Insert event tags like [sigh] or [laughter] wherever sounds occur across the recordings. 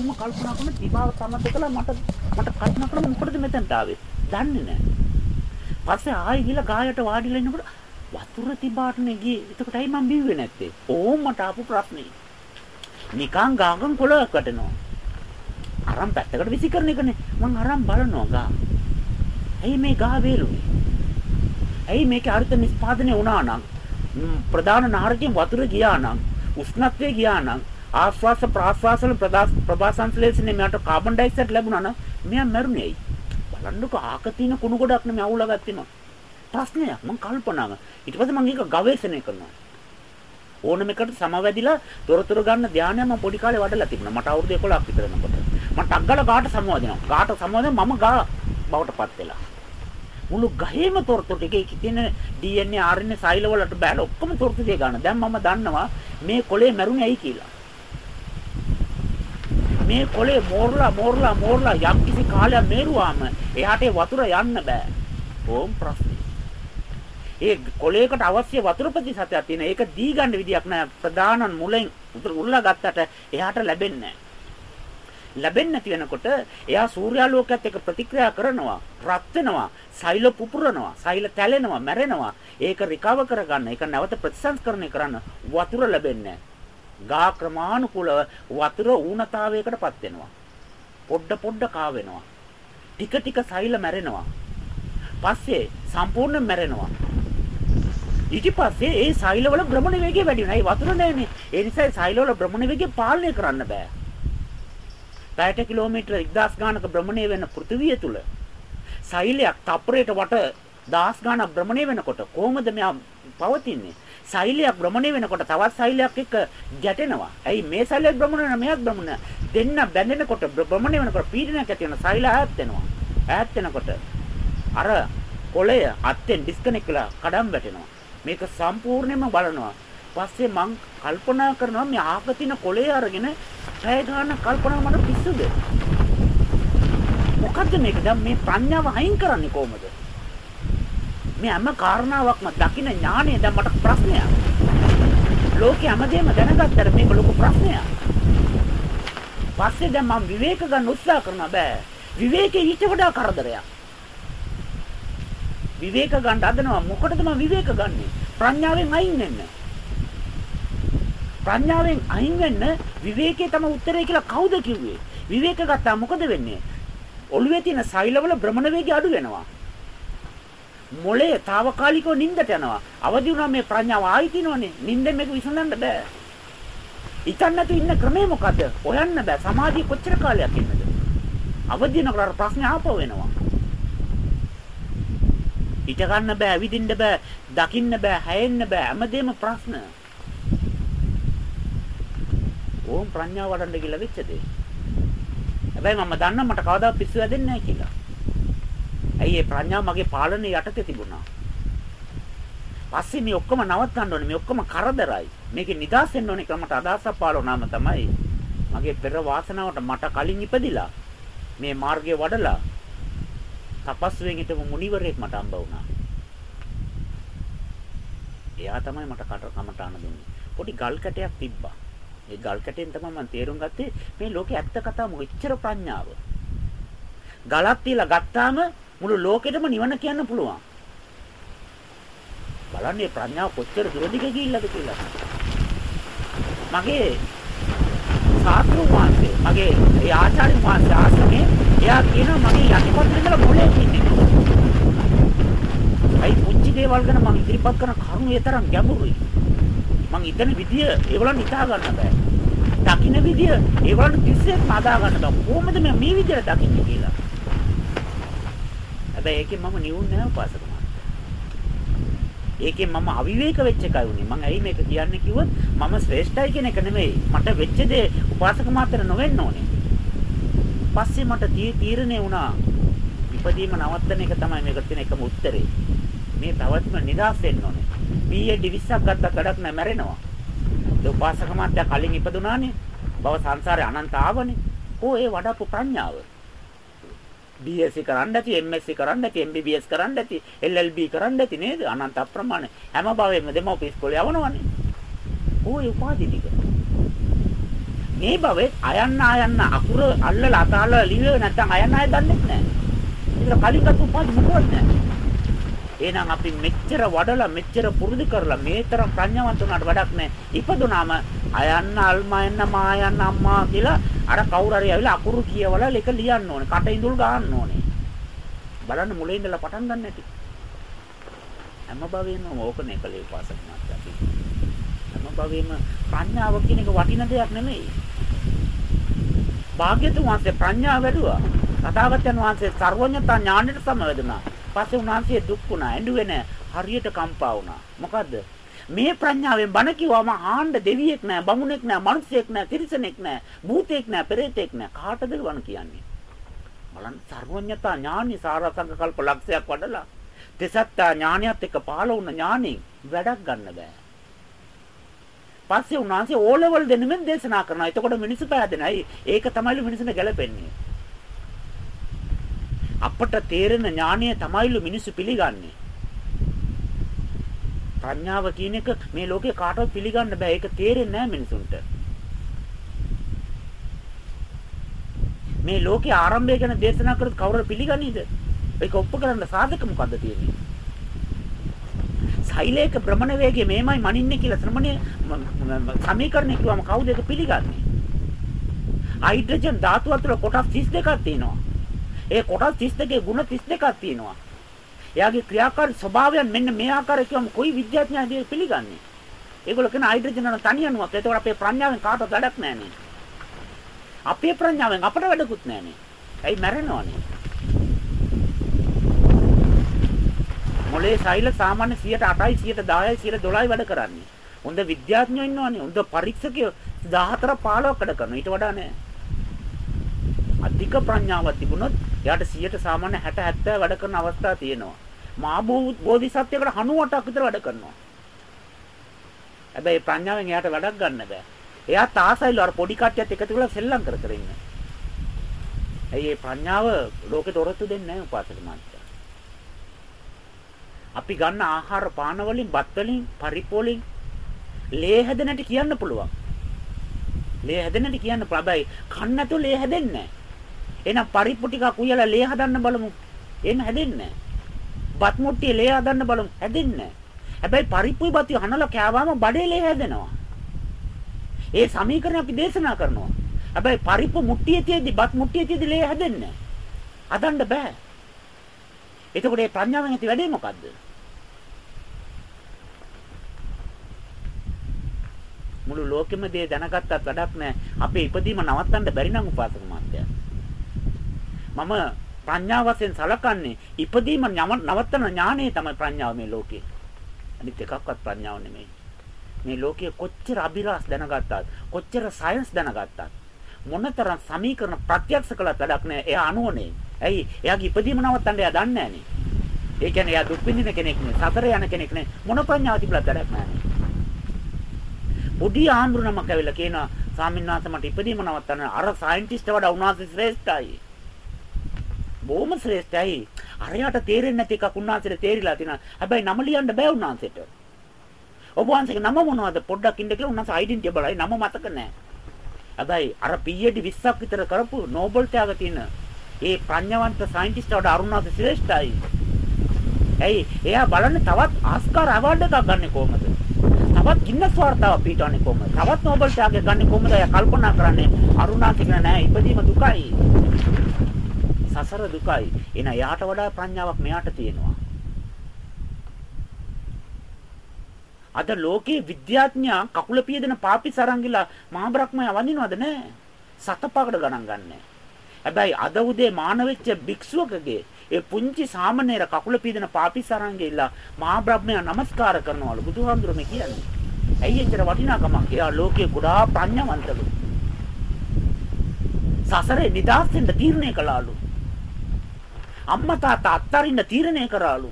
කොහොම කල්පනා කරන තිබාව සමත් කළා මට මට කල්පනා කරලා මොකටද මෙතනට ආවේ? දන්නේ නැහැ. පස්සේ ආයෙ ගිහලා ගායට වාඩිලා ඉන්නකොට වතුර තිබාටනේ ගියේ. එතකොටයි මම බිව්වේ නැත්තේ. ඕම් මට ආපු ප්‍රශ්නේ. නිකන් ගාගන් පොළොවක් වටනවා. අරන් පැත්තකට විසි කරන එකනේ. මං අරන් බලනවා ගා. ඇයි මේ ගා වේලුනේ? ඇයි මේකේ අර්ථ නිස්පාදනය වුණා නම් ප්‍රධාන නාරකයෙන් වතුර ගියා නම් උෂ්ණත්වය ගියා නම් ආශ්වාස ප්‍රාශ්වාස වල ප්‍රභාසංශ්ලේෂණය මෙයාට කාබන් ඩයොක්සයිඩ් ලැබුණා නම් මෙයා මැරුණේ ඇයි? බලන්නකෝ ආක තියෙන කුණු ගොඩක් නෙමෙයි අවුලා ගත්තේ ප්‍රශ්නයක් මම කල්පනා කරනවා. ඊට පස්සේ මම ඒක ගවේෂණය කරනවා. ඕනම එකට සමවැදිලා තොරතුරු ගන්න ධානය මම පොඩි කාලේ වඩලා තිබුණා. මට අවුරුදු 11ක් විතර වෙනකොට. මම ටග්ගල ගාට සමවදිනවා. ගාට සමවදින මම ගා බවට පත් වෙලා. මුළු ගහේම තොරතුරු ටිකේ තියෙන DNA RNA සෛල වලට බෑලා ඔක්කොම තොරතුරු ටික ගන්න. දැන් මම දන්නවා මේ කොලේ මැරුණේ ඇයි කියලා. මේ කොලේ මෝරලා මෝරලා මෝරලා යම්කිසි කාලයක් මේරුවාම එයාට වතුර යන්න බෑ. ඕම් ප්‍රශ්නේ. ඒ කොලයකට අවශ්‍ය වතුර ප්‍රතිශතයක් තියෙන. ඒක දී ගන්න විදියක් නෑ. ප්‍රධාන මුලෙන් උල්ලා ගත්තට එයාට ලැබෙන්නේ ලැබෙන්නේ නැති වෙනකොට එයා සූර්යාලෝකයත් එක්ක ප්‍රතික්‍රියා කරනවා, රත් වෙනවා, සෛල පුපුරනවා, සෛල තැලෙනවා, මැරෙනවා. ඒක රිකවර් කරගන්න, ඒක නැවත ප්‍රතිසංස්කරණය කරන්න වතුර ලැබෙන්නේ ගා ක්‍රමානුකූලව වතුර ඌනතාවයකටපත් වෙනවා. පොඩ පොඩ කා වෙනවා. ටික ටික සෛල මැරෙනවා. පස්සේ සම්පූර්ණ මැරෙනවා. ඊට පස්සේ ඒ සෛලවල භ්‍රමණ වේගය වැඩි වෙනවා. ඒ වතුර නැහැනේ. ඒ නිසා සෛලවල භ්‍රමණ වේගය පාලනය කරන්න බෑ. පැයට කිලෝමීටර 1000 ගානක භ්‍රමණය වෙන පෘථිවිය තුල සෛලයක් තප්පරයට වට දහස් ගානක් භ්‍රමණය වෙනකොට කොහොමද මෙයා පවතින්නේ? සෛලයක් භ්‍රමණය වෙනකොට තවත් සෛලයක් එක්ක ගැටෙනවා. ඇයි මේ සෛලයක් භ්‍රමණය වෙන මෙයක් භ්‍රමණය? දෙන්න බැඳෙනකොට භ්‍රමණය වෙනකොට පීඩනයක් ඇති වෙන සෛල ඈත් වෙනවා. ඈත් වෙනකොට අර කොළය අත්ෙන් ඩිස්කනෙක්ට් වෙලා කඩම් වැටෙනවා. මේක සම්පූර්ණයෙන්ම බලනවා. පස්සේ මං කල්පනා කරනවා මේ ආපතින කොළේ අරගෙන පැය ගන්න කල්පනා මට පිස්සුද? මොකද්ද මේක? දැන් මේ ප්‍රඥාව අයින් කරන්නේ කොහොමද? මේ හැම කාරණාවක්ම දකින්න ඥාණය දැන් මට ප්‍රශ්නයක්. ලෝකෙ හැමදේම දැනගත්තට මේක ලොකු ප්‍රශ්නයක්. පස්සේ දැන් මම විවේක ගන්න උත්සාහ කරනවා බෑ. විවේකේ ඊට වඩා කරදරයක්. විවේක ගන්න හදනවා මොකටද මම විවේක ගන්නෙ? ප්‍රඥාවෙන් අයින් වෙන්න. ප්‍රඥාවෙන් අයින් වෙන්න විවේකේ තම උත්තරේ කියලා කවුද කිව්වේ? විවේක ගත්තා මොකද වෙන්නේ? ඔළුවේ තියෙන සෛලවල භ්‍රමණ වේගය අඩු වෙනවා. මොලේ తాවකාලිකව නිින්දට යනවා. අවදි වුණා මේ ප්‍රඥාව ආයි තිනවනේ. නිින්දෙන් මේක විසඳන්න බෑ. ඉතින් නැතු ඉන්න ක්‍රමය මොකද? හොයන්න බෑ. සමාධිය කොච්චර කාලයක් ඉන්නද? අවදි වෙනකොට ප්‍රශ්නේ ආපහු වෙනවා. හිට ගන්න බෑ, ඇවිදින්න බෑ, දකින්න බෑ, හැයෙන්න බෑ. හැමදේම ප්‍රශ්න. ඕම් ප්‍රඥාව වඩන්න කියලා වෙච්ච දේ. හැබැයි මම දන්නා මට කවදාවත් පිස්සු වැදෙන්නේ නැහැ කියලා. ඇයි ඒ ප්‍රඥාව මගේ පාලනය යටතේ තිබුණා. පස්සේ මේ ඔක්කොම නවත්තන්න ඕනේ. මේ ඔක්කොම කරදරයි. මේකේ නිදාස් වෙන්න ඕනේ කියලා මට අදහසක් පාලුණාම තමයි මගේ පෙර වාසනාවට මට කලින් ඉපදිලා මේ මාර්ගය වඩලා තපස්වෙන් හිටපු මුනිවරයෙක් මට හම්බ වුණා. එයා තමයි මට කට කමටාන දුන්නේ. පොඩි ගල් කැටයක් තිබ්බා. ඒ ගල් කැටෙන් තමයි මම තේරුම් ගත්තේ මේ ලෝකේ ඇත්ත කතාව මොච්චර ප්‍රඥාව. ගලක් තියලා ගත්තාම මුළු ලෝකෙටම නිවන කියන්න පුළුවන්. බලන්නේ ප්‍රඥාව කොච්චර දුරදිග ගිහිල්ලාද කියලා. මගේ සාස්ත්‍රු වහන්සේ මගේ ඒ ආචාර්ය වහන්සේ ආශ්‍රමේ එයා කියනවා මගේ යටිපත් ඉඳලා මොලේ තින්නේ. අයි පුංචි දේවල් ගැන මම ඉදිරිපත් කරන කරුණු ඒ තරම් ගැඹුරුයි. මං ඉතන විදිය ඒවලන් හිතා ගන්න බෑ. දකින්න විදිය ඒවලන් තිස්සෙත් මදා ගන්න බෑ. කොහොමද මේ මේ විදියට දකින්නේ කියලා. හැබැයි ඒකෙන් මම නිවුන් නෑ උපාසක ඒකෙන් මම අවිවේක වෙච්ච එකයි උනේ. මම ඇයි මේක කියන්නේ කිව්වොත් මම ශ්‍රේෂ්ඨයි කියන එක නෙමෙයි. මට වෙච්ච දේ උපාසක මාත්‍ර නොවෙන්න ඕනේ. පස්සේ මට තීරණය වුණා ඉපදීම නවත්තන එක තමයි මේකට තියෙන එකම උත්තරේ. මේ පැවැත්ම නිදාස් වෙන්න ඕනේ. PhD 20ක් ගත්ත කඩක් නැ මැරෙනවා. ඒ උපාසක මාත්‍යා කලින් ඉපදුනානේ. බව සංසාරේ අනන්ත ආවනේ. ඕ ඒ වඩපු ප්‍රඥාව. BSc කරන්න ඇති MSc කරන්න ඇති MBBS කරන්න ඇති LLB කරන්න ඇති නේද අනන්ත අප්‍රමාණ හැම භවෙම දෙමව්පිය ඉස්කෝලේ යවනවනේ ඕයි උපාධි ටික මේ භවෙ අයන්න අයන්න අකුර අල්ලලා අතහලා ලියුවේ නැත්නම් අයන්න අය දන්නේ නැහැ. ඒක කලින්ගත් උපාධි මොකවත් නැහැ. එහෙනම් අපි මෙච්චර වඩලා මෙච්චර පුරුදු කරලා මේ තරම් ප්‍රඥාවන්ත වුණාට වැඩක් නැහැ. ඉපදුනාම අයන්න අල්මයන්න මායන්න අම්මා කියලා අර කවුරු හරි ඇවිල්ලා අකුරු කියවලා ලෙක ලියන්න ඕනේ. කට ඉඳුල් ගන්න ඕනේ. බලන්න මුලින් ඉඳලා පටන් ගන්න නැති. හැම භවෙම ඕකනේ කලේ උපාසක මාත්‍යා. හැම භවෙම ප්‍රඥාව කියන එක වටින දෙයක් නෙමෙයි. භාග්‍යතුන් වහන්සේ ප්‍රඥාව වැඩුවා. තථාගතයන් වහන්සේ සර්වඥතා ඥාණයට සමවැදුනා. පස්සේ උන්වහන්සේ දුක් වුණා, ඇඬුවේ නැහැ. හරියට කම්පා වුණා. මොකද්ද? මේ ප්‍රඥාවෙන් බණ කිව්වම ආණ්ඩ දෙවියෙක් නෑ, බමුණෙක් නෑ, මිනිසෙක් නෑ, තිරිසනෙක් නෑ, භූතෙක් නෑ, පෙරේතෙක් නෑ. කාටද බණ කියන්නේ? බලන්න සර්වඥතා ඥානි සාරසංග කල්ප ලක්ෂයක් වඩලා දෙසත්තා ඥානියත් එක්ක පහළ වුණ ඥානෙ වැඩක් ගන්න බෑ. පස්සේ උන්වහන්සේ ඕලෙවල් දෙන්නෙම දේශනා කරනවා. එතකොට මිනිස්සු පෑදෙනයි. ඒක තමයි මිනිස්සුන්ට ගැලපෙන්නේ. අපට තේරෙන ඥානය තමයිලු මිනිස්සු පිළිගන්නේ. ප්‍රඥාව කියන එක මේ ලෝකේ කාටවත් පිළිගන්න බෑ. ඒක තේරෙන්නේ නැහැ මිනිසුන්ට. මේ ලෝකේ ආරම්භය ගැන දේශනා කරත් කවුරු පිළිගන්නේද? ඒක ඔප්පු කරන්න සාධක මොකද්ද තියෙන්නේ? සෛලේක භ්‍රමණ වේගය මේමයි මනින්නේ කියලා ශ්‍රමණේ සමීකරණය කිව්වම කවුද ඒක පිළිගන්නේ? හයිඩ්‍රජන් ධාතුව අතර කොටස් 32ක් තියෙනවා. ඒ කොටස් 32 ගුණ 32ක් තියෙනවා. එයාගේ ක්‍රියාකාරී ස්වභාවයන් මෙන්න මේ ආකාරය කියවම කොයි විද්‍යාඥයාද පිළිගන්නේ? ඒගොල්ලෝ කියන හයිඩ්‍රජන් යන තනි අණුවක්. ඒතකොට අපේ ප්‍රඥාවෙන් කාටවත් වැඩක් නැහැ අපේ ප්‍රඥාවෙන් අපට වැඩකුත් නැහැ ඇයි මැරෙනවනේ? මොලේ සෛල සාමාන්‍ය 108යි 110යි 112යි වැඩ කරන්නේ. හොඳ විද්‍යාඥයෝ ඉන්නවනේ. හොඳ පරීක්ෂකයෝ 14 15ක් වැඩ කරනවා. ඊට වඩා නෑ. අධික ප්‍රඥාවක් තිබුණොත් එයාට 100ට සාමාන්‍ය 60 70 වැඩ කරන අවස්ථා තියෙනවා. මහා බෝධිසත්වයකට 98ක් විතර වැඩ කරනවා. හැබැයි ප්‍රඥාවෙන් එයාට වැඩක් ගන්න බෑ. එයා තාසයිලු අර පොඩි කට්ටියත් එකතු කරලා සෙල්ලම් කර කර ඉන්න. ඇයි මේ ප්‍රඥාව ලෝකෙට ඔරොත්තු දෙන්නේ නැහැ උපාසක මාත්‍යා. අපි ගන්න ආහාර පාන වලින්, බත් වලින්, පරිප්පු වලින් ලේ හැදෙන්නට කියන්න පුළුවන්. ලේ හැදෙන්නට කියන්න පුළුවන්. හැබැයි කන්න නැතුව ලේ හැදෙන්නේ නැහැ. එහෙනම් පරිප්පු ටිකක් උයලා ලේ හදන්න බලමු. එහෙම හැදෙන්නේ බත් මුට්ටිය ලේ හදන්න බලමු. හැදෙන්නේ හැබැයි පරිප්පුයි බත් හනලා කෑවම බඩේ ලේ හැදෙනවා. ඒ සමීකරණ අපි දේශනා කරනවා. හැබැයි පරිප්පු මුට්ටියේ තියෙද්දි බත් මුට්ටියේ තියෙද්දි ලේ හැදෙන්නේ හදන්න බෑ. එතකොට මේ ප්‍රඥාවෙන් ඇති වැඩේ මොකද්ද? මුළු ලෝකෙම දේ දැනගත්තත් වැඩක් නැහැ. අපේ ඉපදීම නවත්තන්න බැරි නම් උපාසක මාත්‍යා. මම ප්‍රඥාව වශයෙන් සලකන්නේ ඉපදීම නවත්තන ඥානය තමයි ප්‍රඥාව මේ ලෝකේ. අනිත් එකක්වත් ප්‍රඥාව නෙමෙයි. මේ ලෝකයේ කොච්චර අභිරහස් දැනගත්තත් කොච්චර සයන්ස් දැනගත්තත් මොනතරම් සමීකරණ ප්‍රත්‍යක්ෂ කළත් වැඩක් නැහැ. එයා අනුවනේ. ඇයි? එයාගේ ඉපදීම නවත්තන්න එයා දන්නේ නැහනේ. ඒ කියන්නේ එයා දුක් විඳින කෙනෙක් නේ. සතර යන කෙනෙක් නේ. මොන ප්‍රඥාව තිබුණත් වැඩක් නැහැ. පොඩි ආම්බුනමක් ඇවිල්ලා කියනවා ස්වාමීන් වහන්සේ මට ඉපදීම නවත්තන්න අර සයන්ටිස්ට් වඩා උන්වහන්සේ ශ්‍රේෂ්ඨයි. බොහොම ශ්‍රේෂ්ඨයි. අරයට තේරෙන්නේ නැති එකක් උන්වහන්සේට තේරිලා තිනා. හැබැයි නම ලියන්න බෑ උන්වහන්සේට. ඔබ වහන්සේගේ නම මොනවද? පොඩ්ඩක් ඉන්න කියලා උන්වහන්සේ ඩෙන්ටිටි බලයි නම මතක නැහැ. හැබැයි අර PhD 20ක් විතර කරපු නෝබල් ත්‍යාග තියෙන ඒ ප්‍රඥාවන්ත සයන්ටිස්ට් වඩා අරුණාසේ ශ්‍රේෂ්ඨයි. ඇයි? එයා බලන්නේ තවත් ආස්කාර අවෝඩ් එකක් ගන්න කොහමද? තවත් ගින්නස් වාර්තාවක් පිටවන්නේ කොහමද? තවත් නෝබල් ත්‍යාගයක් ගන්න කොහමද? එයා කල්පනා කරන්නේ අරුණාසේ කියන නෑ ඉපදීම දුකයි. සසර දුකයි. එන එයාට වඩා ප්‍රඥාවක් මෙයාට තියෙනවා. අද ලෝකේ විද්‍යාඥයා කකුල පියදෙන පාපි සරංගිලා මහා බ්‍රහ්මයා වඳිනවද නැහැ? සතපකට ගණන් ගන්නෑ. හැබැයි අද උදේ මාන වෙච්ච භික්ෂුවකගේ ඒ පුංචි සාමණේර කකුල පියදෙන පාපි සරංගිලා මහා බ්‍රහ්මයා নমස්කාර කරනවලු බුදුහාමුදුරුවෝ කියන්නේ. ඇයි එච්චර වටිනාකමක්? එයා ලෝකේ ගොඩාක් ප්‍රඥාවන්තලු. සසරේ නිදාස් වෙන්න තීරණය කළාලු. අම්මා තාත්තා අත්තරින්න තීරණය කරාලු.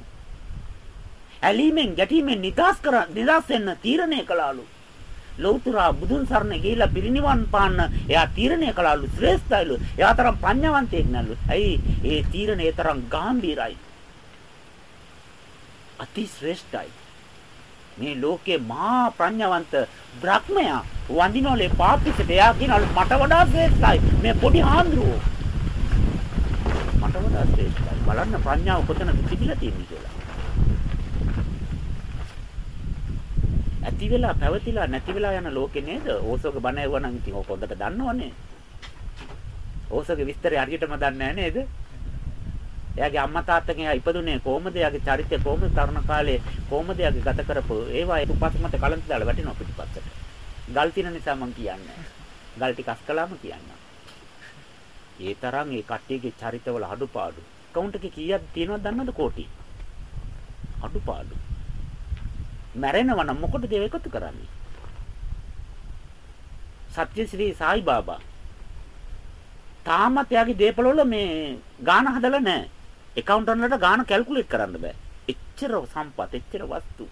ඇලීමෙන් ගැටීමෙන් නිදාස් කර නිදාස් වෙන්න තීරණය කළාලු. ලෞතුරා බුදුන් සරණ ගිහිලා පිරිනිවන් පාන්න එයා තීරණය කළාලු ශ්‍රේෂ්ඨයිලු. එයා තරම් ප්‍රඥාවන්තයෙක් නලු. ඇයි? ඒ තීරණේ තරම් ගැඹීරයි. අති ශ්‍රේෂ්ඨයි. මේ ලෝකේ මහා ප්‍රඥාවන්ත බ්‍රහ්මයා වඳිනෝලේ පාපිසට එයා කියනවලු මට වඩා ශ්‍රේෂ්ඨයි මේ පොඩි හාමුදුරුවෝ මට වඩා ශ්‍රේෂ්ඨයි බලන්න ප්‍රඥාව කොතනද තිබිලා තියෙන්නේ කියලා ඇති වෙලා පැවතිලා නැති වෙලා යන ලෝකේ නේද ඕසෝක බණ ඇහුවා නම් ඉතින් ඔක හොඳට දන්නවනේ ඕසෝගේ විස්තරය හරියටම දන්නේ නැහැ නේද එයාගේ අම්මා තාත්තගෙන් ඉපදුනේ කොහොමද? එයාගේ චරිතය කොහොමද? තරුණ කාලේ කොහොමද එයාගේ ගත කරපු ඒවා උපපත් මත කලන්ත දාලා වැටෙනවා පිටිපස්සට. ගල් තින නිසා මම කියන්නේ. ගල් ටික අස් කළාම කියන්නම්. ඒ තරම් ඒ කට්ටියගේ චරිතවල අඩුපාඩු. කවුන්ට් එකේ කීයක් තියෙනවද දන්නවද කෝටි? අඩුපාඩු. මැරෙනවා නම් මොකටද ඒව එකතු කරන්නේ? සත්‍යශ්‍රී සායි බාබා තාමත් එයාගේ දේපල වල මේ ගාන හදලා නැහැ. account වලට ගාන කැල්කියුලේට් කරන්න බෑ. එච්චර සම්පත්, එච්චර වස්තු.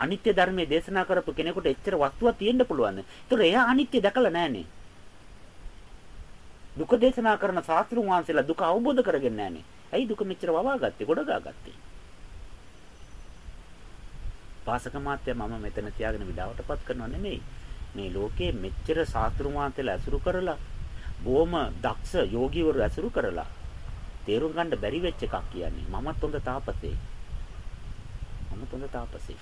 අනිත්‍ය ධර්මයේ දේශනා කරපු කෙනෙකුට එච්චර වස්තුවක් තියෙන්න පුළුවන්. ඒතර එයා අනිත්‍ය දැකලා නැහනේ. දුක දේශනා කරන ශාස්ත්‍රුන් වහන්සේලා දුක අවබෝධ කරගෙන නැහනේ. ඇයි දුක මෙච්චර වවාගත්තේ, ගොඩගාගත්තේ? පාසක මාත්‍ය මම මෙතන තියාගෙන විඩාවටපත් කරනව නෙමෙයි. මේ ලෝකයේ මෙච්චර ශාස්ත්‍රුන් වහන්සේලා අසුරු කරලා බොහොම දක්ෂ යෝගීවරු ඇසුරු කරලා තේරුම් ගන්න බැරි වෙච්ච එකක් කියන්නේ මමත් හොඳ තාපසේ. මමත් හොඳ තාපසේ.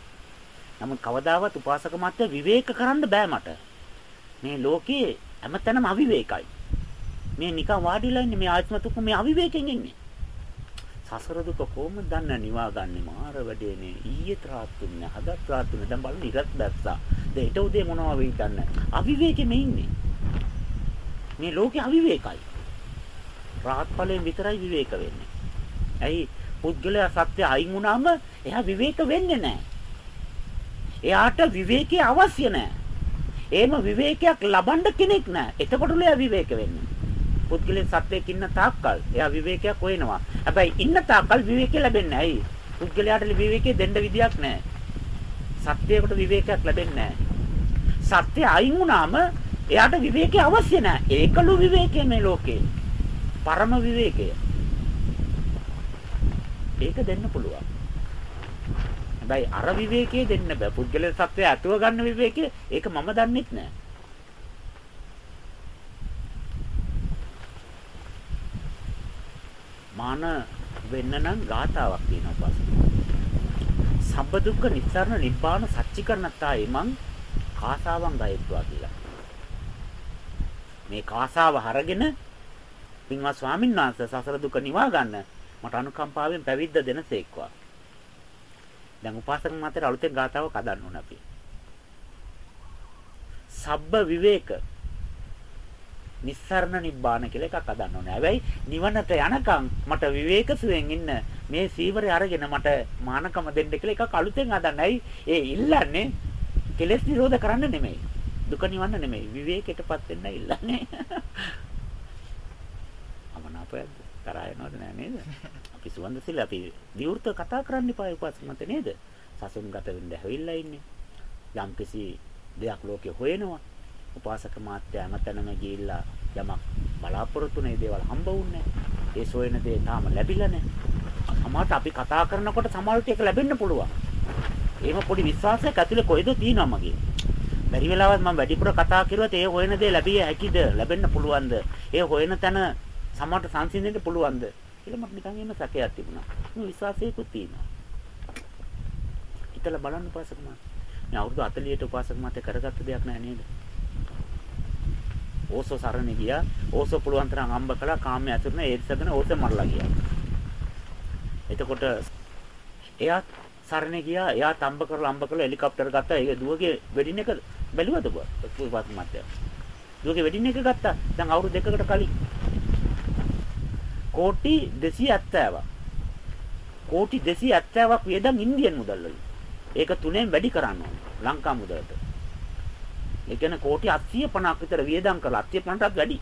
නමුත් කවදාවත් උපාසක මාත්‍ය විවේක කරන්න බෑ මට. මේ ලෝකේ හැමතැනම අවිවේකයි. මේ නිකන් වාඩිලා ඉන්නේ මේ ආත්මතුක මේ අවිවේකයෙන් ඉන්නේ. සසර දුක කොහොමද දන්න නිවා ගන්නෙ මාර වැඩේනේ ඊයේ ත්‍රාත්තුන්නේ හදත් ත්‍රාත්තුන්නේ දැන් බලන්න ඉරත් දැස්සා දැන් ඊට උදේ මොනවා වෙයිද දන්නේ අවිවේකෙම ඉන්නේ මේ ලෝකේ අවිවේකයි රාහත් ඵලයෙන් විතරයි විවේක වෙන්නේ. ඇයි පුද්ගලයා සත්‍ය අයින් වුණාම එයා විවේක වෙන්නේ නැහැ. එයාට විවේකේ අවශ්‍ය නැහැ. එහෙම විවේකයක් ලබන්න කෙනෙක් නැහැ. එතකොටලු එයා විවේක වෙන්නේ. පුද්ගලයන් සත්‍යයක් ඉන්න තාක්කල් එයා විවේකයක් හොයනවා. හැබැයි ඉන්න තාක්කල් විවේකේ ලැබෙන්නේ නැහැ. පුද්ගලයාට විවේකේ දෙන්න විදියක් නැහැ. සත්‍යයකට විවේකයක් ලැබෙන්නේ නැහැ. සත්‍ය අයින් වුණාම එයාට විවේකේ අවශ්‍ය නැහැ. ඒකලු විවේකයේ මේ ලෝකේ. පරම විවේකය. ඒක දෙන්න පුළුවන්. හැබැයි අර විවේකයේ දෙන්න බෑ. පුද්ගල සත්වය ඇතුව ගන්න විවේකය ඒක මම දන්නෙත් නෑ. මාන වෙන්න නම් ගාතාවක් තියෙනවා පස්සේ. සබ්බ දුක්ඛ නිස්සාරණ නිබ්බාන සච්චිකරණත්තා එමං කාසාවන් ගයත්වා කියලා. මේ කාසාව හරගෙන පින්වත් ස්වාමීන් වහන්සේ සසර දුක නිවා ගන්න මට අනුකම්පාවෙන් පැවිද්ද දෙනසේක්වා. දැන් උපාසක මාතේ අලුතෙන් ගාතාවක් හදන්න ඕන අපි. සබ්බ විවේක නිස්සරණ නිබ්බාන කියලා එකක් හදන්න ඕනේ. හැබැයි නිවනට යනකම් මට විවේක සුවෙන් ඉන්න මේ සීවරය අරගෙන මට මානකම දෙන්න කියලා එකක් අලුතෙන් හදන්නයි. ඒ ඉල්ලන්නේ කෙලෙස් නිරෝධ කරන්න නෙමෙයි. දුක නිවන්න නෙමෙයි. විවේකයටපත් වෙන්න ඉල්ලන්නේ. [laughs] අපයක්ද තරහ යනවද නෑ නේද? අපි සුවඳ සිල් අපි විවෘත කතා කරන්න එපා උපස්මත නේද? සසුන්ගත වෙන්න ඇවිල්ලා ඉන්නේ. යම්කිසි දෙයක් ලෝකේ හොයනවා. උපාසක මාත්‍ය හැමතැනම ගිහිල්ලා යමක් බලාපොරොත්තු වෙන දේවල් හම්බ වුන්නේ ඒ සොයන දේ තාම ලැබිලා නැහැ. සමහරට අපි කතා කරනකොට සමහරට ඒක ලැබෙන්න පුළුවන්. එහෙම පොඩි විශ්වාසයක් ඇතුලේ කොයිද තියෙනවා මගේ. බැරි වෙලාවත් මම වැඩිපුර කතා කරුවත් ඒ හොයන දේ ලැබිය හැකිද? ලැබෙන්න පුළුවන්ද? ඒ හොයන තැන සමහරට සංසිඳෙන්න පුළුවන්ද කියලා මට නිකන් එහෙම සැකයක් තිබුණා. මේ විශ්වාසයකුත් තියෙනවා. හිතලා බලන්න උපාසක මාත්. මේ අවුරුදු 40ට උපාසක මාත් කරගත්ත දෙයක් නෑ නේද? ඕසෝ සරණ ගියා. ඕසෝ පුළුවන් තරම් අම්බ කළා කාමයේ ඇතුළේ ඒත්සගෙන ඕසෝ මරලා ගියා. එතකොට එයා සරණ ගියා. එයා තම්බ කරලා අම්බ කරලා හෙලිකොප්ටර් ගත්තා. ඒ දුවගේ වෙඩින් එක බැලුවද උපාසක මාත්‍යා? දුවගේ වෙඩින් එක ගත්තා. දැන් අවුරුදු දෙකකට කලින් කෝටි 270ක්. කෝටි 270ක් වියදම් ඉන්දියන් මුදල් වලින්. ඒක තුනෙන් වැඩි කරන්න ඕන ලංකා මුදලට. ඒ කියන්නේ කෝටි 850ක් විතර වියදම් කරලා 850ටත් වැඩි.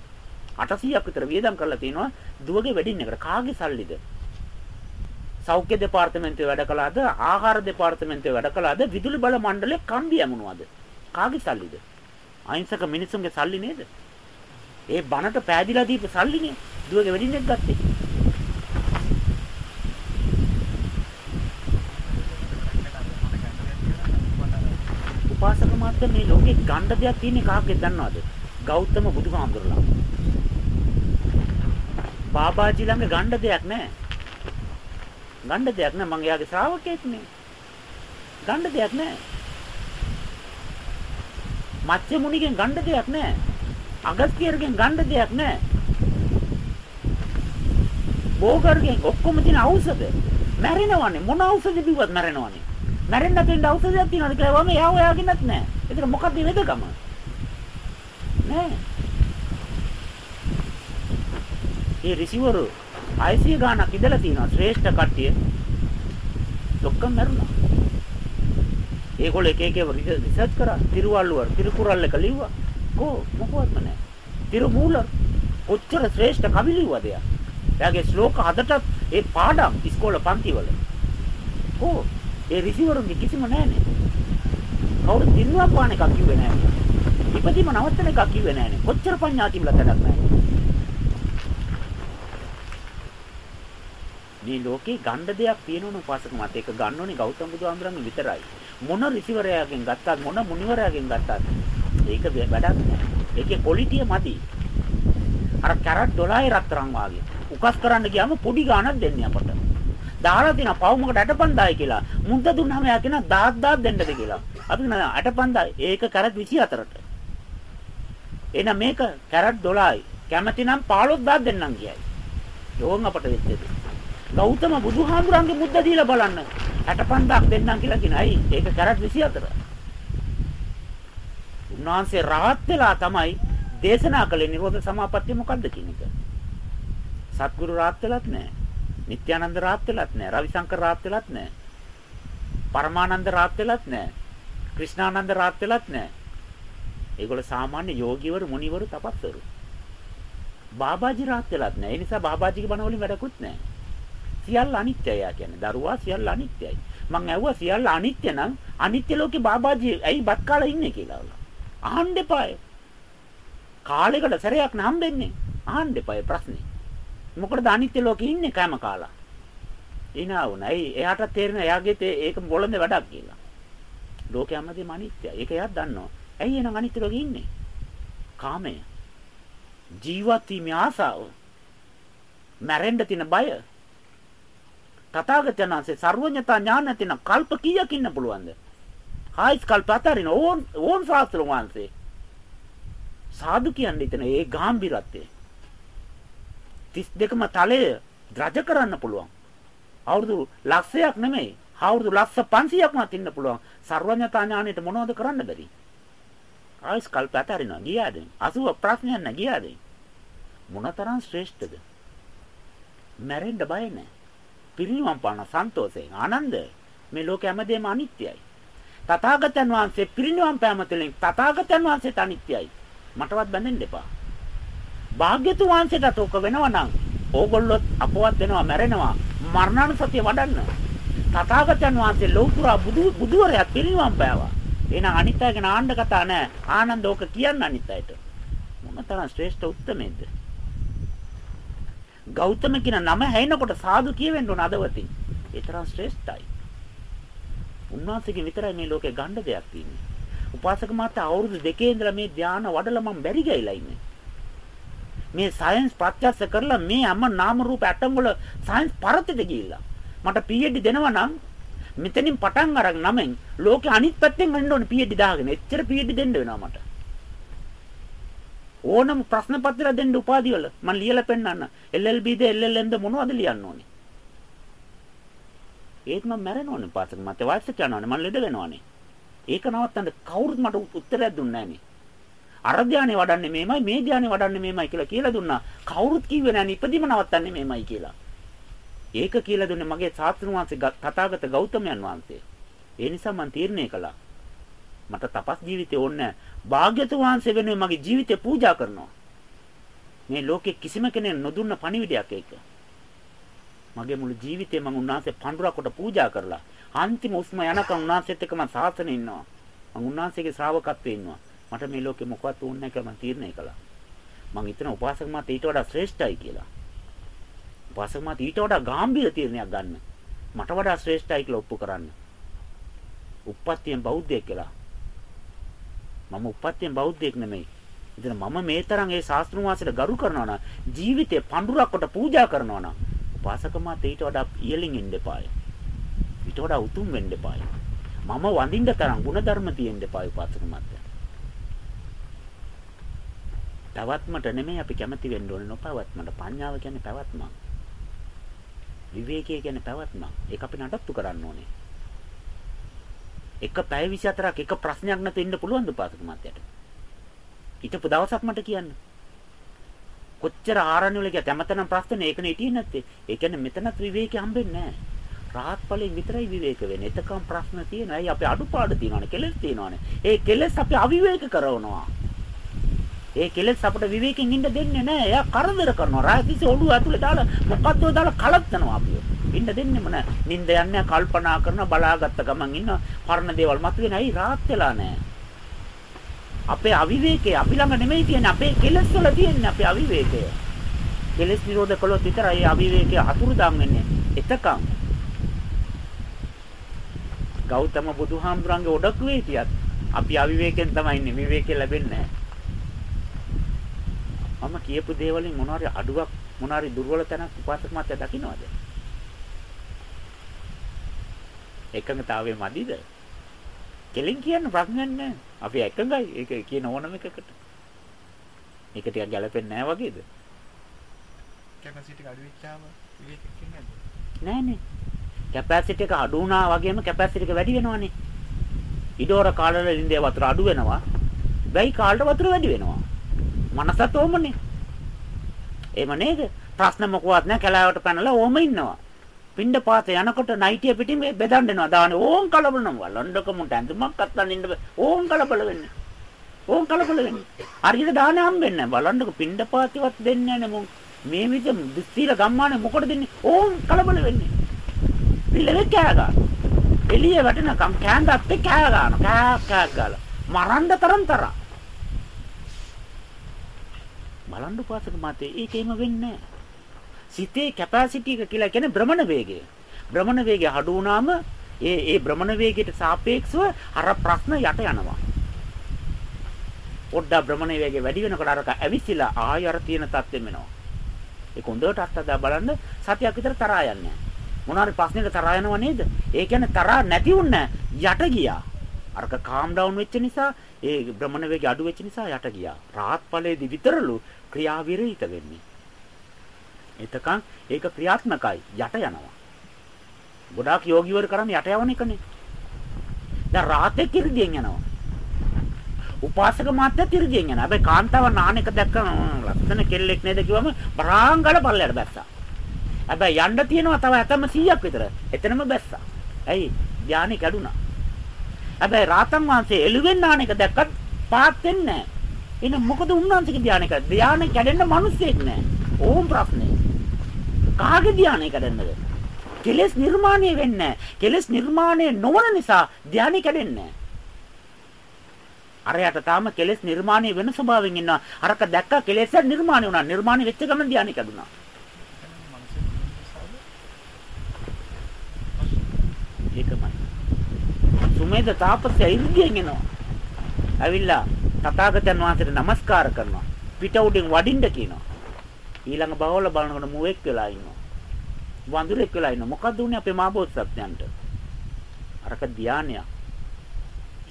800ක් විතර වියදම් කරලා තිනවා දුවගේ වෙඩින් එකට. කාගේ සල්ලිද? සෞඛ්‍ය දෙපාර්තමේන්තුවේ වැඩ කළාද? ආහාර දෙපාර්තමේන්තුවේ වැඩ කළාද? විදුලි බල මණ්ඩලයේ කම්බි යමුනවාද? කාගේ සල්ලිද? අහිංසක මිනිසුන්ගේ සල්ලි නේද? ඒ බනට පෑදිලා දීපු සල්ලිනේ දුවගේ වෙඩින්නෙක් ගත්තේ. තාත්තා මේ ලෝකේ ගණ්ඩ දෙයක් තියෙන්නේ කාගෙද දන්නවද? ගෞතම බුදුහාමුදුරලා. බාබාජි ළඟ ගණ්ඩ දෙයක් නැහැ. ගණ්ඩ දෙයක් නැහැ මං එයාගේ ශ්‍රාවකයෙක් නේ. ගණ්ඩ දෙයක් නැහැ. මච්ච මුනිගෙන් ගණ්ඩ දෙයක් නැහැ. අගස්තියර්ගෙන් ගණ්ඩ දෙයක් නැහැ. බෝගර්ගෙන් ඔක්කොම තියෙන ඖෂධ මැරෙනවනේ මොන ඖෂධ බිව්වත් මැරෙනවනේ. මැරෙන්න තියෙන ඖෂධයක් තියෙනවද කියලා වම එයා ඔයාගෙනත් නැහැ. ඒතර මොකක්ද වෙදකම? නෑ. ඒ රිසිවරු 600 ගාණක් ඉඳලා තියෙනවා ශ්‍රේෂ්ඨ කට්ටිය. ඔක්කොම මැරුණා. ඒගොල්ලෝ එක එක රිසර්ච් කරා. තිරුවල්ලුවර, තිරුකුරල් එක ලිව්වා. කෝ මොකවත්ම නැහැ. තිරුමූලර් කොච්චර ශ්‍රේෂ්ඨ කවි ලිව්වද එයා? එයාගේ ශ්ලෝක හදටත් ඒ පාඩම් ඉස්කෝල පන්තිවල. කෝ ඒ රිසිවරුන්ගේ කිසිම නැහැනේ. කවුරු දිනුවක් පාන එකක් කිව්වේ නැහැ. ඉපදීම නවත්තන එකක් කිව්වේ නැහැනේ. කොච්චර පඤ්ඤා තිබුණා තැනක් නැහැ. මේ ලෝකේ ගණ්ඩ දෙයක් තියෙනවනේ උපාසක මත ඒක ගන්න ඕනේ ගෞතම බුදුහාමුදුරන්ගෙන් විතරයි. මොන ඍෂිවරයාගෙන් ගත්තත් මොන මුනිවරයාගෙන් ගත්තත් ඒක වැඩක් නෑ. ඒකේ ක්වොලිටිය මදි. අර කැරට් 12 රත්තරන් වාගේ. උකස් කරන්න ගියාම පොඩි ගාණක් දෙන්නේ අපට. දාලා තිනා පවුමකට 85000 කියලා. මුද්ද දුන්නාම එයා කියන 10000 දෙන්නද කියලා. අපි කියන 85000 ඒක කැරට් 24ට. එහෙනම් මේක කැරට් 12යි. කැමති නම් 15000 දෙන්නම් කියයි. යෝන් අපට වෙච්චද. ගෞතම බුදුහාමුදුරන්ගේ මුද්ද දීලා බලන්න. 65000ක් දෙන්නම් කියලා කියන. අයි ඒක කැරට් 24. උන්වහන්සේ රාහත් වෙලා තමයි දේශනා කළේ නිරෝධ සමාපත්තිය මොකද්ද කියන එක. සත්ගුරු රාහත් වෙලත් නැහැ. නිත්‍යානන්ද රාහත් වෙලත් නැහැ. රවිශංකර රාහත් වෙලත් නැහැ. පරමානන්ද රාහත් වෙලත් නැහැ. ක්‍රිෂ්ණානන්ද රාහත් වෙලත් නැහැ. ඒගොල්ලෝ සාමාන්‍ය යෝගීවරු මුනිවරු තපස්වරු. බාබාජි රාහත් වෙලත් නැහැ. ඒ නිසා බාබාජිගේ බණ වලින් වැඩකුත් නැහැ. සියල්ල අනිත්‍යයි යා කියන්නේ. දරුවා සියල්ල අනිත්‍යයි. මං ඇහුවා සියල්ල අනිත්‍ය නම් අනිත්‍ය ලෝකේ බාබාජි ඇයි බත් කාලා ඉන්නේ කියලා. අහන්න එපාය. කාලයකට සැරයක් නම් හම්බෙන්නේ. අහන්න එපාය ප්‍රශ්නේ. මොකටද අනිත්‍ය ලෝකේ ඉන්නේ කෑම කාලා? එනා වුණා. එයි එයාට තේරෙන එයාගේ ඒක බොළඳ වැඩක් කියලා. ලෝකයේ හැමදේම අනිත්‍යයි. ඒක එයාත් දන්නවා. ඇයි එනං අනිත්‍ය ලෝකේ ඉන්නේ? කාමය. ජීවත් වීමේ ආසාව. මැරෙන්න තියෙන බය. තථාගතයන් වහන්සේ සර්වඥතා ඥාන නැතිනම් කල්ප කීයක් ඉන්න පුළුවන්ද? ආයිස් කල්ප අතරින් ඕන් ඕන් ශාස්ත්‍ර වංශේ. සාදු කියන්නේ එතන ඒ ගැඹිරත්වය. 32ම තලය රජ කරන්න පුළුවන්. අවුරුදු ලක්ෂයක් නෙමෙයි. අවුරුදු ලක්ෂ 500ක්වත් ඉන්න පුළුවන්. සර්වඥතා ඥාණයට මොනවද කරන්න බැරි? ආයිස් කල්ප අතරිනවා ගියාද? 80 ප්‍රශ්නයක් නැ ගියාද? මොනතරම් ශ්‍රේෂ්ඨද? මැරෙන්න බය නැහැ. පිරිනිවන් පාන සන්තෝෂයෙන් ආනන්ද මේ ලෝක හැමදේම අනිත්‍යයි. තථාගතයන් වහන්සේ පිරිනිවන් පෑම තුළින් තථාගතයන් වහන්සේට අනිත්‍යයි. මටවත් බැඳෙන්න එපා. භාග්‍යතු වහන්සේටත් ඕක වෙනවා නම් ඕගොල්ලොත් අපවත් වෙනවා මැරෙනවා මරණානුසතිය වඩන්න. තථාගතයන් වහන්සේ ලෞතුරා බුදු බුදුවරයා පිරිනිවන් පෑවා. එහෙනම් අනිත් අය ගැන ආණ්ඩ කතා නැහැ. ආනන්ද ඕක කියන්න අනිත් අයට. මොනතරම් ශ්‍රේෂ්ඨ උත්මේද? ගෞතම කියන නම හැිනකොට සාදු කියවෙන්න ඕන අදවතින්. ඒ තරම් ශ්‍රේෂ්ඨයි. උන්වහන්සේගේ විතරයි මේ ලෝකේ ගන්න දෙයක් තියෙන්නේ. උපාසක මාතා අවුරුදු දෙකේ ඉඳලා මේ ධානා වඩලා මම බැරි ගයිලා ඉන්නේ. මේ සයන්ස් ප්‍රත්‍යක්ෂ කරලා මේ අම්ම නාම රූප ඇටම් වල සයන්ස් පරතට ගිහිල්ලා මට PhD දෙනවා නම් මෙතනින් පටන් අරන් නමෙන් ලෝකේ අනිත් පැත්තෙන් වෙන්න ඕනේ PhD දාගෙන. එච්චර PhD දෙන්න වෙනවා මට. ඕනම ප්‍රශ්න පත්‍ර දෙන්න උපාධි වල මම ලියලා පෙන්නන්න. LLB ද LLM ද මොනවද ලියන්න ඕනේ? ඒත් මම මැරෙනවනේ පාසක මත වයසට යනවනේ මම ලෙඩ වෙනවනේ. ඒක නවත්තන්න කවුරුත් මට උත්තරයක් දුන්නේ නැහනේ. අර ධානය වඩන්නේ මේමයි මේ ධානය වඩන්නේ මේමයි කියලා කියලා දුන්නා. කවුරුත් කිව්වේ නැහනේ ඉපදීම නවත්තන්නේ මේමයි කියලා. ඒක කියලා දුන්නේ මගේ සාස්ත්‍රුන් වහන්සේ තථාගත ගෞතමයන් වහන්සේ. ඒ නිසා මම තීරණය කළා. මට තපස් ජීවිතේ ඕනේ නැහැ. භාග්‍යතුන් වහන්සේ වෙනුවෙන් මගේ ජීවිතේ පූජා කරනවා. මේ ලෝකේ කිසිම කෙනෙක් නොදුන්න පණිවිඩයක් ඒක. මගේ මුළු ජීවිතේ මම උන්වහන්සේ පඳුරක් කොට පූජා කරලා අන්තිම උස්ම යනකම් උන්වහන්සේත් එක්ක මම සාසනේ ඉන්නවා. මම උන්වහන්සේගේ ශ්‍රාවකත්වයේ ඉන්නවා. මට මේ ලෝකේ මොකවත් ඕනේ නැහැ කියලා මම තීරණය කළා. මම හිතන උපාසක මාත ඊට වඩා ශ්‍රේෂ්ඨයි කියලා. උපාසක මාත ඊට වඩා ගැඹීර තීරණයක් ගන්න. මට වඩා ශ්‍රේෂ්ඨයි කියලා ඔප්පු කරන්න. උප්පත්තියෙන් බෞද්ධයෙක් කියලා. මම උපත්යෙන් බෞද්ධයෙක් නෙමෙයි. ඉතින් මම මේ තරම් ඒ ශාස්ත්‍රුන් වහන්සේට ගරු කරනවා නම් ජීවිතේ පඳුරක් කොට පූජා කරනවා නම් උපාසකමත් ඊට වඩා ඉහළින් ඉන්න එපාය. ඊට වඩා උතුම් වෙන්න එපාය. මම වඳින්න තරම් ಗುಣධර්ම තියෙන්න එපාය උපාසකමත්. පැවැත්මට නෙමෙයි අපි කැමති වෙන්න ඕනේ නොපැවැත්මට. පඤ්ඤාව කියන්නේ පැවැත්ම. විවේකයේ කියන්නේ පැවැත්ම. ඒක අපි නඩත්තු කරන්න ඕනේ. එක පැය 24ක් එක ප්‍රශ්නයක් නැතුව ඉන්න පුළුවන්ද උපාසකමත්යට? හිටපු දවසක් මට කියන්න. කොච්චර ආරණ්‍ය වල ගියත් හැමතැනම ප්‍රශ්නේ ඒකනේ හිටියේ නැත්තේ. ඒ කියන්නේ මෙතනත් විවේකී හම්බෙන්නේ නැහැ. රාහත් ඵලයෙන් විතරයි විවේක වෙන්නේ. එතකම් ප්‍රශ්න තියෙනවා. ඇයි අපි අඩුපාඩු තියෙනවනේ. කෙලෙස් තියෙනවනේ. ඒ කෙලෙස් අපි අවිවේක කරනවා. ඒ කෙලෙස් අපිට විවේකයෙන් ඉන්න දෙන්නේ නැහැ. එයා කරදර කරනවා. රාත්‍රිසේ ඔළුව ඇතුලේ දාලා මොකද්ද දාලා කලත්තනවා අපිව. ඉන්න දෙන්නෙම නැහැ. නිින්ද යන්නේ කල්පනා කරන බලාගත්ත ගමන් ඉන්න පරණ දේවල් මතුවෙන. ඇයි රාත් වෙලා නැහැ. අපේ අවිවේකේ අපි ළඟ නෙමෙයි තියෙන්නේ අපේ කෙලෙස් වල තියෙන්නේ අපේ අවිවේකය. කෙලෙස් නිරෝධ කළොත් විතරයි අවිවේකයේ අතුරුදන් වෙන්නේ. එතකම් ගෞතම බුදුහාමුදුරන්ගේ ඔඩකුවේ තියත් අපි අවිවේකයෙන් තමයි ඉන්නේ. විවේකේ ලැබෙන්නේ මම කියපු දේවලින් මොනවාරි අඩුවක් මොනවාරි දුර්වල තැනක් උපාසක මාත්‍ය දකින්නවද? එකඟතාවයේ මදිද? කෙලින් කියන්න ප්‍රශ්නයක් නැහැ. අපි එකඟයි. ඒක කියන ඕනම එකකට. ඒක ටිකක් ගැලපෙන්නේ නැහැ වගේද? කැපැසිටි එක අඩු වෙච්චාම විවේකයෙන් නැද්ද? නෑනේ. කැපැසිටි එක අඩු වුණා වගේම කැපැසිටි එක වැඩි වෙනවනේ. ඉඩෝර කාලවල ලින්දේ වතුර අඩු වෙනවා. වැයි කාලට වතුර වැඩි වෙනවා. මනසත් ඕමනේ. එහෙම නේද? ප්‍රශ්න මොකවත් නැහැ කැලෑවට පැනලා ඕම ඉන්නවා. පින්ඩ පාත යනකොට නයිටිය පිටින් මේ බෙදන්න එනවා. දාන්නේ ඕන් කලබල නම් වලන්ඩක මුන්ට ඇඳුමක් අත්තන් ඉන්න බෑ. ඕන් කලබල වෙන්නේ. ඕන් කලබල වෙන්නේ. හරියට දාන හම්බෙන්නේ නැහැ. බලන්නකො පින්ඩ පාතිවත් දෙන්නේ නැහැ මුන්. මේ විදිහ දුස්තිල ගම්මානේ මොකටද දෙන්නේ? ඕන් කලබල වෙන්නේ. පිළවෙ කෑ ගන්න. එළිය වැටෙනකම් කෑන් දැත්තේ කෑ ගන්න. කෑ කෑ ගාලා. මරන්න තරම් තරම්. බලන්න පාසක මාතේ ඒකෙම වෙන්නේ නැහැ. සිතේ කැපැසිටි එක කියලා කියන්නේ භ්‍රමණ වේගය. භ්‍රමණ වේගය අඩු වුණාම ඒ ඒ භ්‍රමණ වේගයට සාපේක්ෂව අර ප්‍රශ්න යට යනවා. පොඩ්ඩක් භ්‍රමණ වේගය වැඩි වෙනකොට අරක ඇවිසිලා ආය අර තියෙන තත්ත්වෙම එනවා. ඒක හොඳට අත්දැක බලන්න සතියක් විතර තරහා යන්නේ මොනවාරි ප්‍රශ්නෙට තරහා යනව නේද? ඒ කියන්නේ තරහා නැති වුණ යට ගියා. අරක කාම් ඩවුන් වෙච්ච නිසා ඒ භ්‍රමණ වේගය අඩු වෙච්ච නිසා යට ගියා. රාහත් ඵලයේදී විතරලු ක්‍රියා විරහිත වෙන්නේ. එතකන් ඒක ක්‍රියාත්මකයි යට යනවා. ගොඩාක් යෝගිවරු කරන්නේ යට යවන එකනේ. දැන් රාතේ කිරිදියෙන් යනවා. උපාසක මාත්‍ය තිරදියෙන් යනවා. හැබැයි කාන්තාව නාන එක දැක්කම ලස්සන කෙල්ලෙක් නේද කිව්වම බරාංගල පල්ලයට බැස්සා. හැබැයි යන්න තියෙනවා තව ඇතම 100ක් විතර. එතනම බැස්සා. ඇයි? ධානය කැඩුනා. හැබැයි රාතන් වහන්සේ එළුවෙන් නාන එක දැක්කත් පාත් වෙන්නේ නැහැ. එහෙනම් මොකද උන්වහන්සේගේ ධානය කැඩ? ධානය කැඩෙන්න මිනිස්සෙක් නැහැ. ඕම් ප්‍රශ්නේ. කාගේ ධානය කැඩෙන්නද? කෙලෙස් නිර්මාණය වෙන්නේ කෙලෙස් නිර්මාණය නොවන නිසා ධානය කැඩෙන්නේ අරයට තාම කෙලෙස් නිර්මාණය වෙන ස්වභාවයෙන් ඉන්නවා. අරක දැක්ක කෙලෙස් නිර්මාණය වුණා. නිර්මාණය වෙච්ච ගමන් ධානය කැඩුනා. සුමේද තාපසයා ඉරිදියෙන් එනවා. ඇවිල්ලා තථාගතයන් වහන්සේට নমස්කාර කරනවා. පිට උඩින් වඩින්න කියනවා. ඊළඟ බවල බලනකොට මුවෙක් වෙලා ඉන්නවා. වඳුරෙක් වෙලා ඉන්නවා. මොකද උනේ අපේ මාබෝසත්යන්ට? අරක ධානයක්.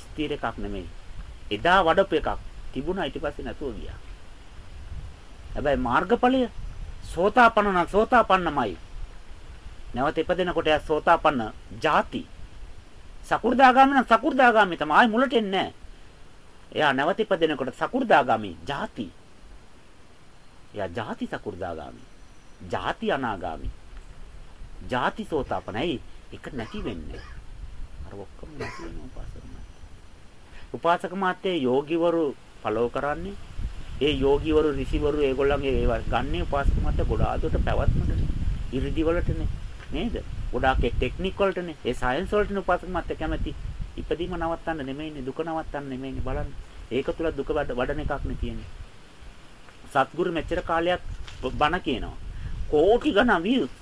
ස්ථිර එකක් නෙමෙයි. එදා වඩපු එකක්. තිබුණා ඊට පස්සේ නැතුව ගියා. හැබැයි මාර්ගඵලය සෝතාපන්න නම් සෝතාපන්නමයි. නැවත ඉපදෙනකොට එයා සෝතාපන්න ಜಾති. සකු르දාගාමී නම් සකු르දාගාමී තමයි ආයි මුලට එන්නේ නැහැ. එයා නැවත ඉපදෙනකොට සකු르දාගාමී ಜಾති. එයා ಜಾති සකු르දාගාමී. ಜಾති අනාගාමී. ಜಾති සෝතාපනයි එක නැති වෙන්නේ. අර ඔක්කොම නැති වෙනවා උපාසක මාත්‍ය. උපාසක මාත්‍යයේ යෝගිවරු ෆලෝ කරන්නේ ඒ යෝගිවරු ඍෂිවරු ඒගොල්ලන්ගේ ඒවා ගන්නේ උපාසක මාත්‍ය ගොඩාක් දුරට පැවැත්මට. ඉරිදි වලටනේ නේද? ගොඩාක් ටෙක්නික් වලටනේ. ඒ සයන්ස් වලටනේ උපාසක මාත්‍ය කැමති. ඉපදීම නවත්තන්න නෙමෙයිනේ දුක නවත්තන්න නෙමෙයිනේ බලන්න. ඒක තුල දුක වඩන එකක් නේ තියෙන්නේ. සත්ගුරු මෙච්චර කාලයක් බණ කියනවා. කෝටි ගණන් views.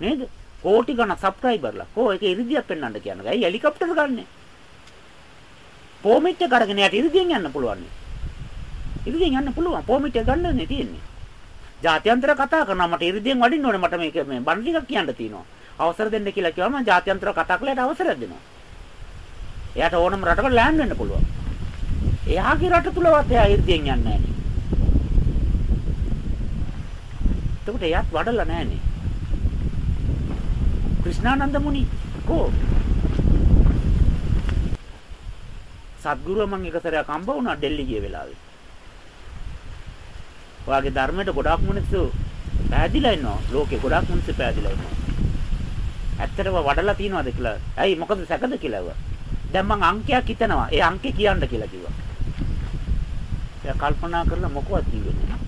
නේද? කෝටි ගණන් subscriberලා. කො ඒක ඉරිදියක් පෙන්වන්න කියන්නේ. ඇයි හෙලිකොප්ටර් ගන්නෙ? පොමිට් එක අරගෙන යට ඉරිදියෙන් යන්න පුළුවන්. ඉරිදියෙන් යන්න පුළුවන්. පොමිට් එක ගන්නනේ තියෙන්නේ. ජාත්‍යන්තර කතා කරනවා මට ඉරිදියෙන් වඩින්න ඕනේ මට මේක මේ බණ ටිකක් කියන්න තියෙනවා. අවසර දෙන්න කියලා කිව්වම මම ජාත්‍යන්තර කතා කළාට අවසරයක් දෙනවා. එයාට ඕනම රටකට ලෑන්ඩ් වෙන්න පුළුවන්. එයාගේ රට තුලවත් එයා ඉරිදියෙන් යන්නේ නැහැ. එතකොට එයාත් වඩලා නැහනේ. ක්‍රිෂ්ණානන්ද මුනි කෝ සද්ගුරුව මම එක සැරයක් හම්බ වුණා ඩෙල්ලි ගිය වෙලාවේ. ඔයාගේ ධර්මයට ගොඩාක් මිනිස්සු පෑදිලා ඉන්නවා. ලෝකේ ගොඩාක් මිනිස්සු පෑදිලා ඉන්නවා. ඇත්තටම වඩලා තියනවාද කියලා. ඇයි මොකද සැකද කියලා ඇහුවා. දැන් මං අංකයක් හිතනවා. ඒ අංකේ කියන්න කියලා කිව්වා. එයා කල්පනා කරලා මොකවත් කිව්වේ නෑ.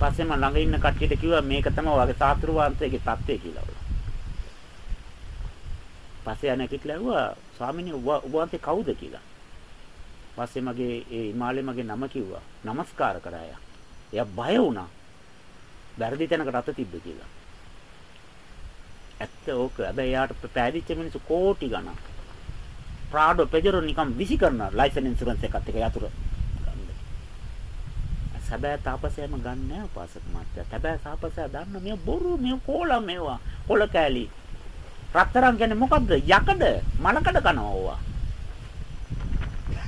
පස්සේ මම ළඟ ඉන්න කට්ටියට කිව්වා මේක තමයි ඔයාගේ සාත්‍රු වංශයේ தත්ත්වය කියලා. පස්සේ අනකිට ලැබුවා ස්වාමිනේ ඔබ වහන්සේ කවුද කියලා. පස්සේ මගේ ඒ හිමාලයේ මගේ නම කිව්වා. নমස්කාර කරා එයා. එයා බය වුණා. වැරදි තැනකට අත තිබ්බ කියලා. ඇත්ත ඕක. හැබැයි එයාට පෑදිච්ච මිනිස්සු කෝටි ගණන්. ප්‍රාඩෝ පෙජරෝ නිකම් විසි කරනවා ලයිසන් ඉන්ෂුරන්ස් එකත් එක්ක යතුරු. සැබෑ තාපසයම ගන්න නෑ උපාසක මාත්‍යා. සැබෑ තාපසයා දන්න මේ බොරු මේ කෝලා මේවා. කොල කෑලි. රත්තරන් කියන්නේ මොකද්ද? යකඩ මනකඩ කනවා ඕවා.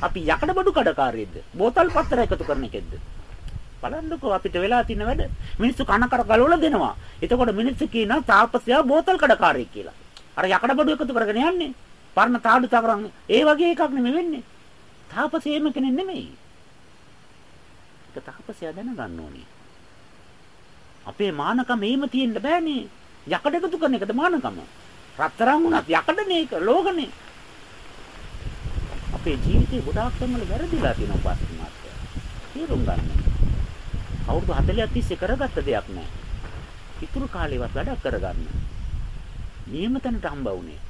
අපි යකඩ බඩු කඩකාරයෙක්ද? බෝතල් පත්‍ර එකතු කරන එකෙක්ද? බලන්නකෝ අපිට වෙලා තියෙන වැඩ. මිනිස්සු කන කර ගලවලා දෙනවා. එතකොට මිනිස්සු කියනවා තාපසයා බෝතල් කඩකාරයෙක් කියලා. අර යකඩ බඩු එකතු කරගෙන යන්නේ. පරණ තාඩු තකරන් ඒ වගේ එකක් නෙමෙයි වෙන්නේ. තාපසේම කෙනෙක් නෙමෙයි. ඒක තාපසයා දැනගන්න ඕනේ. අපේ මානකම එහෙම තියෙන්න බෑනේ. යකඩ එකතු කරන එකද මානකම? රත්තරන් වුණත් යකඩනේ ඒක ලෝගනේ. අපේ ජීවිතේ ගොඩාක් තැන්වල වැරදිලා තියෙනවා උපාසක මාත්‍යා. තේරුම් ගන්න. අවුරුදු 40ක් තිස්සේ කරගත්ත දෙයක් නෑ. ඉතුරු කාලේවත් වැඩක් කරගන්න. නියම තැනට හම්බ වුණේ.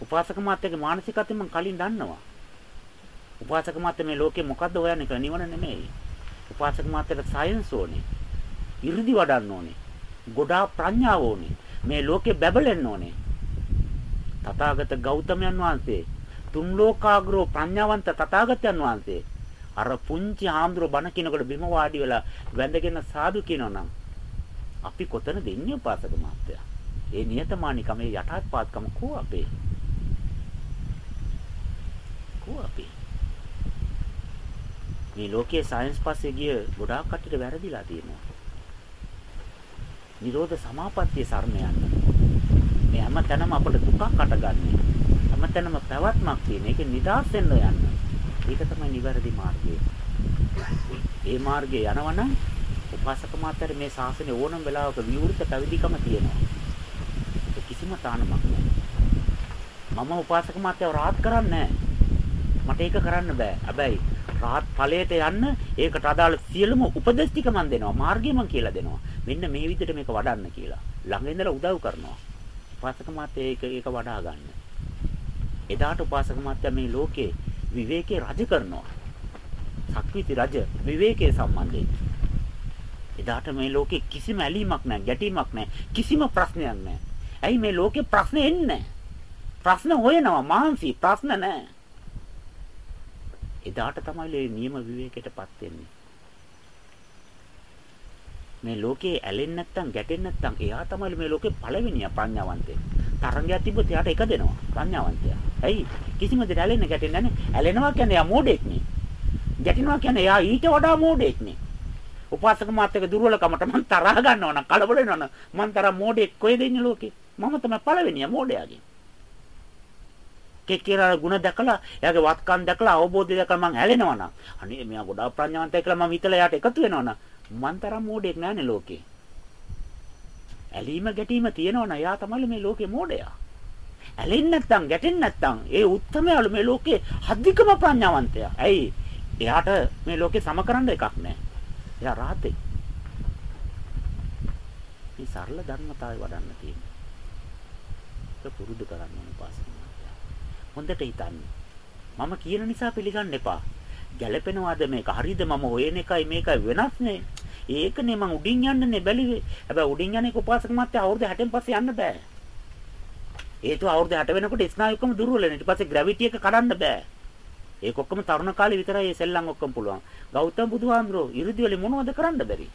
උපාසක මාත්‍යාගේ මානසිකත්වය මම කලින් දන්නවා. උපාසක මාත්‍යා මේ ලෝකේ මොකද්ද හොයන්නේ කියලා නිවන නෙමෙයි. උපාසක මාත්‍යාට සයන්ස් ඕනේ. 이르දි වඩන්න ඕනේ. ගොඩාක් ප්‍රඥාව ඕනේ. මේ ලෝකේ බැබලෙන්න ඕනේ. තථාගත ගෞතමයන් වහන්සේ තුන් ලෝකාග්‍රෝ ප්‍රඥාවන්ත තථාගතයන් වහන්සේ අර පුංචි ආම්ද්‍රෝ බණ කිනකොට බිම වාඩි වෙලා වැඳගෙන සාදු කියනවනම් අපි කොතනද ඉන්නේ උපාසක මාත්‍යා? ඒ නියතමානිකම ඒ යටාත්පාත්කම කෝ අපේ? කෝ අපේ? මේ ලෝකයේ සයන්ස් පස්සේ ගිය ගොඩාක් කටට වැරදිලා තියෙනවා. නිරෝධ සමාපත්තිය සරණ යන්න. මේ හැම තැනම අපට දුකක් අටගන්නේ. හැම තැනම පැවැත්මක් තියෙන. ඒක නිදාස් වෙන්න යන්න. ඒක තමයි නිවැරදි මාර්ගය. ඒ මාර්ගයේ යනවනම් උපාසක මාතර මේ ශාසනය ඕනම වෙලාවක විවෘත පැවිදිකම තියෙනවා. ඒක කිසිම තානමක් නැහැ. මම උපාසක මාතයව රාත් කරන්නේ මට ඒක කරන්න බෑ. හැබැයි රාත් ඵලයට යන්න ඒකට අදාළ සියලුම උපදෙස් ටික මම දෙනවා. මාර්ගය මම කියලා දෙනවා. මෙන්න මේ විදිහට මේක වඩන්න කියලා. ළඟ ඉඳලා උදව් කරනවා. උපාසක මාත්‍ය ඒක ඒක වඩා ගන්න. එදාට උපාසක මාත්‍ය මේ ලෝකේ විවේකේ රජ කරනවා. සක්විති රජ විවේකයේ සම්බන්ධයෙන්. එදාට මේ ලෝකේ කිසිම ඇලීමක් නැහැ, ගැටීමක් නැහැ, කිසිම ප්‍රශ්නයක් නැහැ. ඇයි මේ ලෝකේ ප්‍රශ්න එන්නේ ප්‍රශ්න හොයනවා මාන්සි ප්‍රශ්න නැහැ. එදාට තමයි මේ නියම විවේකයටපත් වෙන්නේ. මේ ලෝකේ ඇලෙන්නේ නැත්තම් ගැටෙන්නේ නැත්තම් එයා තමයි මේ ලෝකේ පළවෙනියා ප්‍රඥාවන්තේ. තරංගයක් තිබ්බොත් එයාට එක දෙනවා ප්‍රඥාවන්තයා. ඇයි? කිසිම දෙයක් ඇලෙන්නේ ගැටෙන්නේ නැහැ. ඇලෙනවා කියන්නේ එයා මෝඩෙක් නේ. ගැටෙනවා කියන්නේ එයා ඊට වඩා මෝඩෙක් නේ. උපාසක මාත්‍යක දුර්වලකමට මං තරහ ගන්නවා නම් කලබල වෙනවා නම් මං තරහ මෝඩෙක් කොහෙද ඉන්නේ ලෝකේ? මම තමයි පළවෙනියා මෝඩයාගේ. කෙක්කිරා ගුණ දැකලා එයාගේ වත්කම් දැකලා අවබෝධය දැකලා මං ඇලෙනවා නම් අනේ මෙයා ගොඩාක් ප්‍රඥාවන්තයි කියලා මම හිතලා එයාට එකතු වෙනවා නම් මන් තරම් මෝඩෙක් නෑනේ ලෝකේ. ඇලීම ගැටීම තියෙනවනම් එයා තමයි මේ ලෝකේ මෝඩයා. ඇලෙන්නේ නැත්තම් ගැටෙන්නේ නැත්තම් ඒ උත්තරමයලු මේ ලෝකේ අධිකම ප්‍රඥාවන්තයා. ඇයි? එයාට මේ ලෝකේ සමකරන්න එකක් නෑ. එයා රාතේ. මේ සරල ධර්මතාවය වඩන්න තියෙනවා. ඒක පුරුදු කරන්න ඕන පාසල. හොඳට හිතන්න. මම කියන නිසා පිළිගන්න එපා. ගැළපෙනවද මේක? හරිද මම හොයන එකයි මේකයි වෙනස් නේ. ඒකනේ මං උඩින් යන්නනේ බැලිවේ. හැබැයි උඩින් යන්නේ උපාසක මාත්‍ය අවුරුදු 60න් පස්සේ යන්න බෑ. හේතුව අවුරුදු 60 වෙනකොට ස්නායු ඔක්කොම දුර්වල වෙනවා. ඊට පස්සේ ග්‍රැවිටි එක කඩන්න බෑ. ඒක ඔක්කොම තරුණ කාලේ විතරයි මේ සෙල්ලම් ඔක්කොම පුළුවන්. ගෞතම බුදුහාමුදුරෝ ඉරිදි වලින් මොනවද කරන්න බැරි?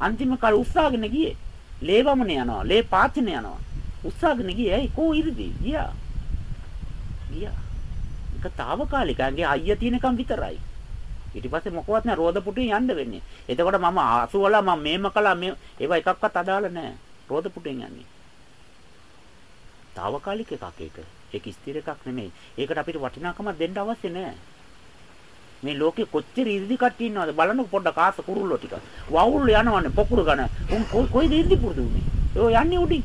අන්තිම කාලේ උස්සාගෙන ගියේ. ලේවමන යනවා, ලේ පාචන යනවා. උස්සාගෙන ගියේ ඇයි කෝ ඉරිදි? ගියා. ගියා. ඒක తాවකාලිකගේ අයිය තියෙනකම් විතරයි. ඊට පස්සේ මොකවත් නෑ රෝද පුටුවෙන් යන්න වෙන්නේ. එතකොට මම ආසුවලා මම මේම කළා මේ ඒවා එකක්වත් අදාළ නෑ. රෝද පුටුවෙන් යන්නේ. తాවකාලික එකක් ඒක. ඒක ස්ථිර එකක් නෙමෙයි. ඒකට අපිට වටිනාකමක් දෙන්න අවශ්‍ය නෑ. මේ ලෝකේ කොච්චර ඉරිදි කට්ටිය ඉන්නවද බලන්න පොඩ්ඩක් ආස කුරුල්ලෝ ටික. වවුල් යනවනේ පොකුරු ගන. උන් කොයිද ඉරිදි පුරුදු උනේ? ඒ යන්නේ උඩින්.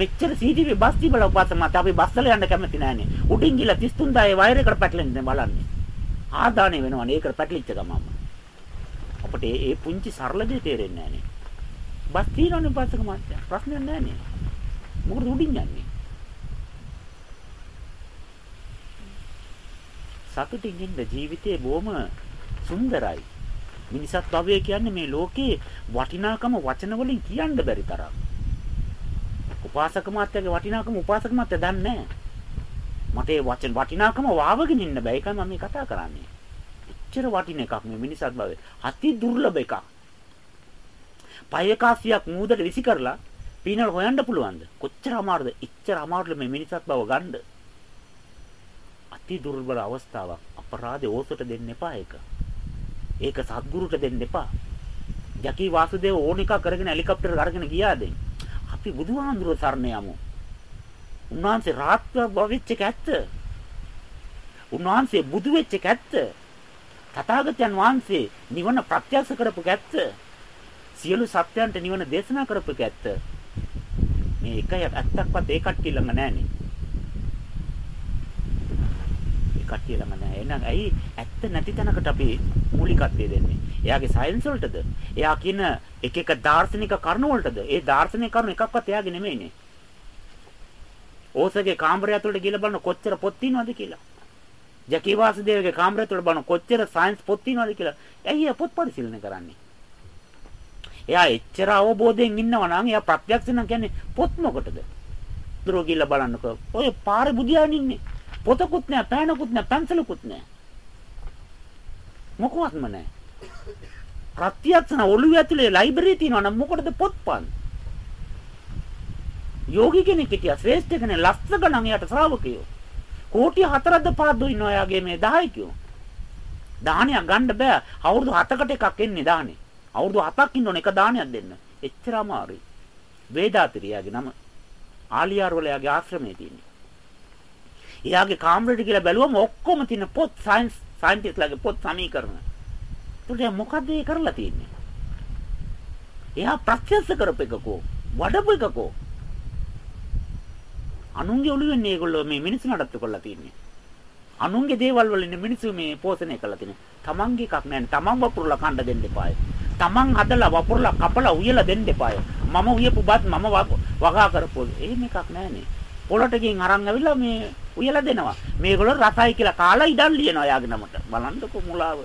මෙච්චර CCTV බස් තිබල උපසමත් අපි බස් වල යන්න කැමති නෑනේ. උඩින් ගිහලා 33000 වයර් එකට පැටලෙන්නේ බලන්නේ. ආදානය වෙනවනේ ඒකට පැටලිච්ච ගමම. අපිට ඒ පුංචි සරල දේ තේරෙන්නේ නෑනේ. බස් තියෙනවනේ බස් එක මාත්‍ය. ප්‍රශ්නයක් නෑනේ. මොකද උඩින් යන්නේ? සතුටින් ඉන්න ජීවිතේ බොහොම සුන්දරයි. මිනිසත් භවය කියන්නේ මේ ලෝකේ වටිනාකම වචන වලින් කියන්න බැරි තරම්. උපාසක මාත්‍යගේ වටිනාකම උපාසක මාත්‍ය දන්නේ නැහැ. මට ඒ වචන වටිනාකම වාවගෙන ඉන්න බෑ. ඒකයි මම මේ කතා කරන්නේ. එච්චර වටින එකක් මේ මිනිසත් භවයේ. අති දුර්ලභ එකක්. පයකාසියක් මූදට විසි කරලා පීනල් හොයන්න පුළුවන්ද? කොච්චර අමාරුද? එච්චර අමාරුද මේ මිනිසත් භව ගන්න. අති දුර්වල අවස්ථාවක්. අපරාධේ ඕසට දෙන්න එපා ඒක. ඒක සත්ගුරුට දෙන්න එපා. ජකී වාසුදේව ඕන එකක් කරගෙන හෙලිකොප්ටර් අරගෙන ගියාද? අපි බුදුහාඳුර සරණ යමු. උන්වහන්සේ රාත්‍ර වෙච්ච එක ඇත්ත. උන්වහන්සේ බුදු වෙච්ච එක ඇත්ත. තථාගතයන් වහන්සේ නිවන ප්‍රත්‍යක්ෂ කරපු ඇත්ත. සියලු සත්‍යයන්ට නිවන දේශනා කරපු ඇත්ත. මේ එකයි ඇත්තක්වත් ඒ කට්ටිය ළඟ නැහනේ. ඒ කට්ටිය ළඟ නැහැ. එහෙනම් ඇයි ඇත්ත නැති තැනකට අපි මූලිකත්වය දෙන්නේ? එයාගේ සයන්ස් වලටද? එයා කියන එක එක දාර්ශනික කරුණු වලටද? ඒ දාර්ශනික කරුණු එකක්වත් එයාගේ නෙමෙයිනේ. ඕසගේ කාමරය ඇතුළට ගිහලා බලන කොච්චර පොත් තියෙනවද කියලා. ජකී වාසුදේවගේ කාමරය ඇතුළට බලන කොච්චර සයන්ස් පොත් තියෙනවද කියලා. ඇයි පොත් පරිශීලනය කරන්නේ? එයා එච්චර අවබෝධයෙන් ඉන්නවා නම් එයා ප්‍රත්‍යක්ෂ නම් කියන්නේ පොත් මොකටද? දුරෝ ගිහලා බලන්නකෝ. ඔය පාරේ බුදියාගෙන ඉන්නේ. පොතකුත් නෑ, පෑනකුත් නෑ, පැන්සලකුත් නෑ. මොකවත්ම නෑ. ප්‍රත්‍යක්ෂන ඔළුව ඇතුලේ ලයිබ්‍රරි තියෙනවා නම් මොකටද පොත්පත්? යෝගි කෙනෙක් හිටියා ශ්‍රේෂ්ඨ කෙනෙක් ලක්ෂ ගණන් එයාට ශ්‍රාවකයෝ. කෝටි 4ක්ද 5ක්ද ඉන්නවා එයාගේ මේ දායකයෝ. දානයක් ගන්න බෑ. අවුරුදු 7කට එකක් එන්නේ දානේ. අවුරුදු 7ක් ඉන්න එක දානයක් දෙන්න. එච්චර අමාරුයි. වේදාතිරියාගේ නම ආලියාර් වල එයාගේ ආශ්‍රමයේ තියෙන්නේ. එයාගේ කාමරේට කියලා බැලුවම ඔක්කොම තියෙන පොත් සයන්ස් සයන්ටිස්ට්ලාගේ පොත් සමීකරණ. ඒකට මොකද ඒ කරලා තියෙන්නේ? එයා ප්‍රත්‍යක්ෂ කරපු එකකෝ වඩපු එකකෝ අනුන්ගේ ඔළුවෙන් මේගොල්ලෝ මේ මිනිස්සු නඩත්තු කරලා තියෙන්නේ. අනුන්ගේ දේවල් වලින් මිනිස්සු මේ පෝෂණය කරලා තියෙන්නේ. තමන්ගේ එකක් නෑ. තමන් වපුරලා කන්න දෙන්න එපායි. තමන් හදලා වපුරලා කපලා උයලා දෙන්න එපායි. මම උයපු බත් මම වගා කරපොල්. එහෙම එකක් නෑනේ. පොළට ගින් අරන් ඇවිල්ලා මේ උයලා දෙනවා. මේගොල්ලෝ රසයි කියලා කාලා ඉඩම් ලියනවා යාගේ නමට. බලන්නකො මුලාව.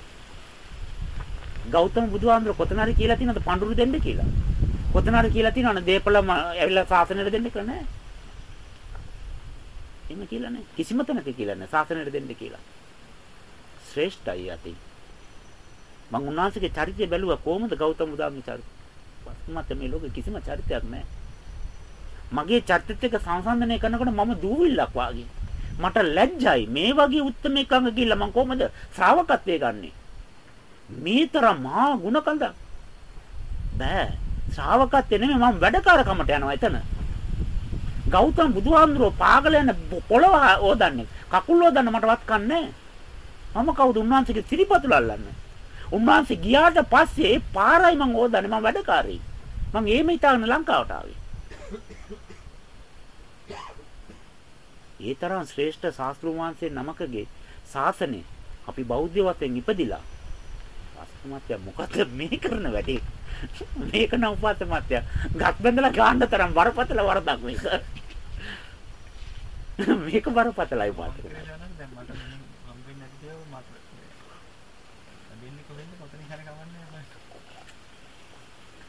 ගෞතම බුදුහාමුදුර කොතනරි කියලා තියෙනවද පඳුරු දෙන්න කියලා? කොතනරි කියලා තියෙනවද දීපලම ඇවිල්ලා සාසනෙට දෙන්න කියලා නෑ. එහෙම කියලා නෑ. කිසිම තැනක කියලා නෑ සාසනෙට දෙන්න කියලා. ශ්‍රේෂ්ඨයි යති. මම උන්වහන්සේගේ චරිතය බැලුවා කොහොමද ගෞතම බුදුහාමුදුරගේ චරිතය? වස්තුමත් මේ ලෝකේ කිසිම චරිතයක් නෑ. මගේ චරිතෙත් එක්ක සංසන්දනය කරනකොට මම දූවිල්ලක් වාගේ. මට ලැජ්ජයි මේ වගේ උත්තරම එකඟ ගිහිල්ලා මම කොහොමද ශ්‍රාවකත්වයේ ගන්නෙ? මේ තරම් මහා ගුණකඳ බෑ ශ්‍රාවකත්වයේ නෙමෙයි මම වැඩකාරකමට යනවා එතන. ගෞතම බුදුහාමුදුරුවෝ පාගල යන පොළව ඕදන්නේ. කකුල් ඕදන්න මටවත් කන්නේ මම කවුද උන්වහන්සේගේ සිරිපතුල අල්ලන්නේ. උන්වහන්සේ ගියාට පස්සේ ඒ පාරයි මම ඕදන්නේ මම වැඩකාරී. මම එහෙම හිතාගෙන ලංකාවට ආවේ. ඒ තරම් ශ්‍රේෂ්ඨ ශාස්ත්‍රුන් වහන්සේ නමකගේ ශාසනය අපි බෞද්ධ වශයෙන් ඉපදිලා. වාස්තුමාත්‍ය මොකද මේ කරන වැඩේ? මේක නම් උපාසමාත්‍ය ගත් බඳලා ගාන්න තරම් වරපතල වරදක් මේක. මේක බරපතලයි පාට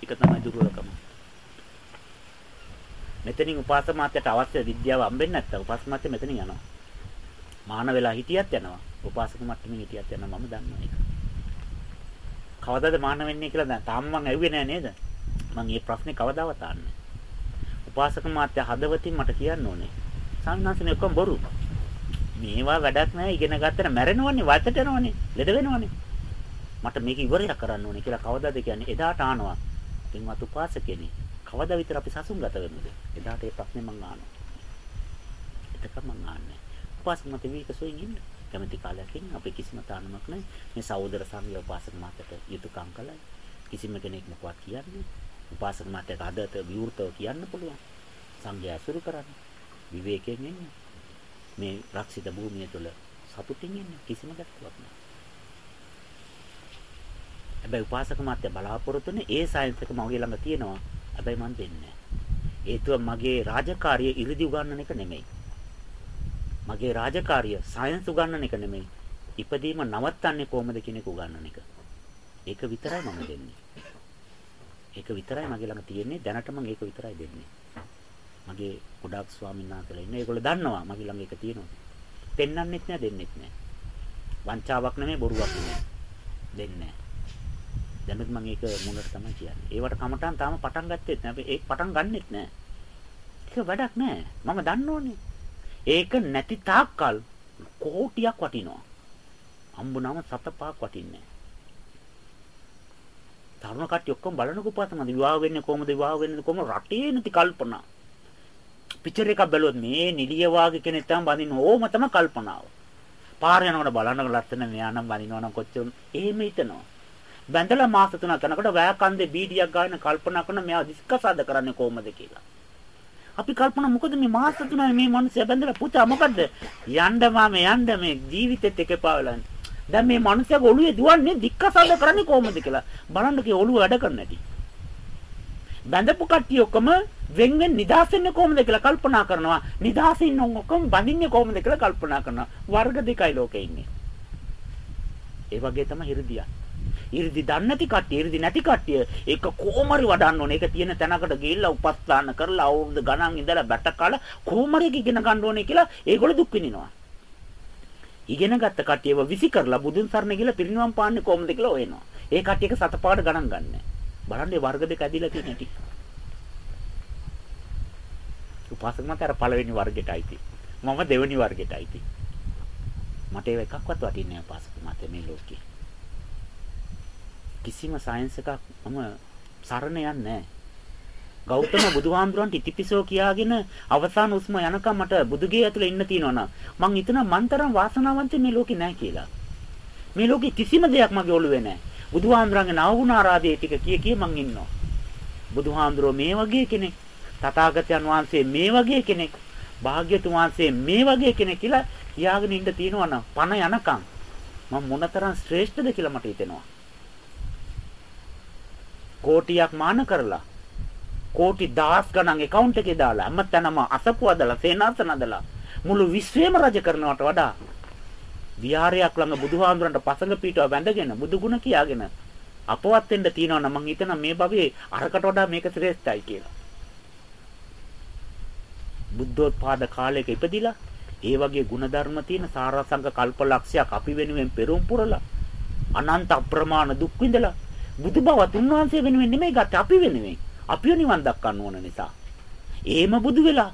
ඒක තමයි දුර්වලකම මෙතනින් උපාසක මාත්‍යට අවශ්‍ය විද්‍යාව හම්බෙන්නේ නැත්නම් උපාසක මාත්‍ය මෙතනින් යනවා. මාන වෙලා හිටියත් යනවා. උපාසක මට්ටමින් හිටියත් යනවා මම දන්නවා ඒක. කවදාද මාන වෙන්නේ කියලා දැන් තාම මං ඇහුවේ නෑ නේද? මං මේ ප්‍රශ්නේ කවදාවත් ආන්නේ. උපාසක මාත්‍ය හදවතින් මට කියන්න ඕනේ. සාමිනාසනේ ඔක්කොම බොරු. මේවා වැඩක් නෑ ඉගෙන ගත්තට මැරෙනවනේ වයසට යනවනේ ලෙඩ වෙනවනේ. මට මේක ඉවරයක් කරන්න ඕනේ කියලා කවදාද කියන්නේ එදාට ආනවා. පින්වත් උපාසකෙනි කවදා විතර අපි සසුන්ගත වෙනවද? එදාට ඒ ප්‍රශ්නේ මං අහනවා. එතක මං අහන්නේ. උපාසක මත විකසෝයින් ඉන්න. කැමැති කාලයක් ඉන්න අපි කිසිම තානමක් නැහැ. මේ සහෝදර සංඝ උපාසක මාතට යුතුයකම් කළයි. කිසිම කෙනෙක් මොකවත් කියන්නේ. උපාසක මාතට අදට විවෘතව කියන්න පුළුවන්. සංඝයා අසුරු කරන්න. විවේකයෙන් ඉන්න. මේ රක්ෂිත භූමිය තුළ සතුටින් ඉන්න කිසිම ගැටලුවක් නැහැ. හැබැයි උපාසක මාත්‍ය බලාපොරොත්තුනේ ඒ සයන්ස් එක මගේ ළඟ තියෙනවා. හැබැයි මම දෙන්නේ හේතුව මගේ රාජකාරිය ඉරිදි උගන්නන එක නෙමෙයි. මගේ රාජකාරිය සයන්ස් උගන්නන එක නෙමෙයි. ඉපදීම නවත්තන්නේ කොහොමද කියන එක උගන්නන එක. ඒක විතරයි මම දෙන්නේ. ඒක විතරයි මගේ ළඟ තියෙන්නේ දැනට මම ඒක විතරයි දෙන්නේ. මගේ ගොඩාක් ස්වාමීන් වහන්සේලා ඉන්නේ. ඒගොල්ලෝ දන්නවා මගේ ළඟ ඒක තියෙනවා. පෙන්වන්නෙත් නෑ දෙන්නෙත් නෑ. වංචාවක් නෙමෙයි බොරුවක් නෙමෙයි. දෙන්නේ නෑ. දැනුත් මම ඒක මුලට තමයි කියන්නේ. ඒවට කමටන් තාම පටන් ගත්තෙත් නෑ. ඒක පටන් ගන්නෙත් නෑ. ඒක වැඩක් නෑ. මම දන්නෝනේ. ඒක නැති තාක්කල් කෝටියක් වටිනවා. හම්බුනම සත පහක් වටින්නේ තරුණ කට්ටිය ඔක්කොම බලනකො පාතමද විවාහ වෙන්නේ කොහොමද විවාහ වෙන්නේ කොහොම රටේ නැති කල්පනා. පිච්චර් එකක් බැලුවොත් මේ නිලිය වාගේ කෙනෙක් තමයි බඳින්න ඕම තමයි කල්පනාව. පාර යනකොට බලනකොට ලස්සන මෙයා නම් බඳිනවා නම් කොච්චර එහෙම හිතනවා. බැඳලා මාස තුනක් යනකොට වැය කන්දේ බීඩියක් ගාන කල්පනා කරන මෙයා ඩිස්කසාද කරන්නේ කොහොමද කියලා. අපි කල්පනා මොකද මේ මාස තුනයි මේ මිනිස්සයා බැඳලා පුතා මොකද්ද? යන්න මාම යන්න මේ ජීවිතෙත් එකපාවලන්. දැන් මේ මිනිස්සයාගේ ඔළුවේ දුවන්නේ ඩිස්කසාද කරන්නේ කොහොමද කියලා. බලන්න කී ඔළුව වැඩ කරන්නේ නැටි. බැඳපු කට්ටිය ඔක්කොම වෙන් වෙන් නිදාස් වෙන්නේ කොහොමද කියලා කල්පනා කරනවා. නිදාස් ඉන්න ඔක්කොම බඳින්නේ කොහොමද කියලා කල්පනා කරනවා. වර්ග දෙකයි ලෝකේ ඉන්නේ. ඒ වගේ තමයි හිරදියා. 이르දි දන්නේ නැති කට්ටිය, ඉ르දි නැති කට්ටිය ඒක කොහොමරි වඩන්න ඕනේ. ඒක තියෙන තැනකට ගිහිල්ලා උපස්ථාන කරලා අවුරුදු ගණන් ඉඳලා බැටකලා කොහොමරි ඉගෙන ගන්න ඕනේ කියලා ඒගොල්ලෝ දුක් විඳිනවා. ඉගෙනගත්ත කට්ටියව විසි කරලා බුදුන් සරණ ගිහලා පිරිනිවන් පාන්නේ කොහොමද කියලා හොයනවා. ඒ කට්ටියක සතපාඩ ගණන් ගන්නෑ. බලන්න මේ වර්ග දෙක ඇදිලා තියෙන හැටි. උපාසක මත අර පළවෙනි වර්ගයට අයිති. මම දෙවෙනි වර්ගයට අයිති. මට ඒව එකක්වත් වටින්නේ නැහැ උපාසක මත මේ ලෝකේ. කිසිම සයන්ස් එකක් මම සරණ යන්නේ නැහැ. ගෞතම බුදුහාමුදුරන්ට ඉතිපිසෝ කියාගෙන අවසාන උස්ම යනකම් මට බුදුගේ ඇතුලේ ඉන්න තියෙනවා මං හිතනවා මං තරම් වාසනාවන්ත මේ ලෝකේ නැහැ කියලා. මේ ලෝකේ කිසිම දෙයක් මගේ ඔළුවේ නැහැ. බුදුහාමුදුරන්ගේ නවගුණ ආරාධයේ ටික කිය කිය මං ඉන්නවා. බුදුහාමුදුරෝ මේ වගේ කෙනෙක්. තථාගතයන් වහන්සේ මේ වගේ කෙනෙක්. භාග්‍යතුන් වහන්සේ මේ වගේ කෙනෙක් කියලා කියාගෙන ඉන්න තියෙනවා නම් පණ යනකම් මම මොනතරම් ශ්‍රේෂ්ඨද කියලා මට හිතෙනවා. කෝටියක් මාන කරලා කෝටි දහස් ගණන් account එකේ දාලා හැමතැනම අසපු අදලා සේනාසන අදලා මුළු විශ්වයම රජ කරනවට වඩා විහාරයක් ළඟ බුදුහාමුදුරන්ට පසඟ පීඨව වැඳගෙන බුදු ගුණ කියාගෙන අපවත් වෙන්න තියනවා නම් මං හිතනවා මේ භවයේ අරකට වඩා මේක ශ්‍රේෂ්ඨයි කියලා. බුද්ධෝත්පාද කාලයක ඉපදිලා ඒ වගේ ಗುಣධර්ම තියෙන සාරසංග කල්පලක්ෂයක් අපි වෙනුවෙන් පෙරම් පුරලා අනන්ත අප්‍රමාණ දුක් විඳලා බුදු බවත් උන්වහන්සේ වෙනුවෙන් නෙමෙයි ගත්තේ අපි වෙනුවෙන්. අපිව නිවන් දක්වන්න ඕන නිසා. එහෙම බුදු වෙලා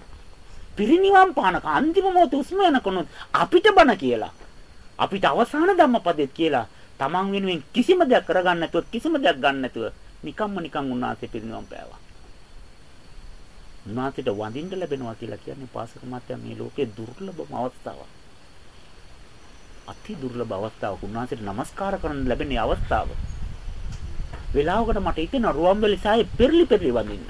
පිරිනිවන් පානක අන්තිම මොහොත උස්ම යනකොනොත් අපිට බන කියලා. අපිට අවසාන ධම්මපදෙත් කියලා තමන් වෙනුවෙන් කිසිම දෙයක් කරගන්න නැතුව කිසිම දෙයක් ගන්න නැතුව නිකම්ම නිකන් උන්වහන්සේ පිරිනිවන් පෑවා. උන්වහන්සේට වඳින්න ලැබෙනවා කියලා කියන්නේ පාසක මාත්‍යා මේ ලෝකේ දුර්ලභම අවස්ථාවක්. අති දුර්ලභ අවස්ථාවක් උන්වහන්සේට নমස්කාර කරන්න ලැබෙන අවස්ථාව. වෙලාවකට මට හිතෙනවා රුවන්වැලි සායේ පෙරලි පෙරලි වඳින්න.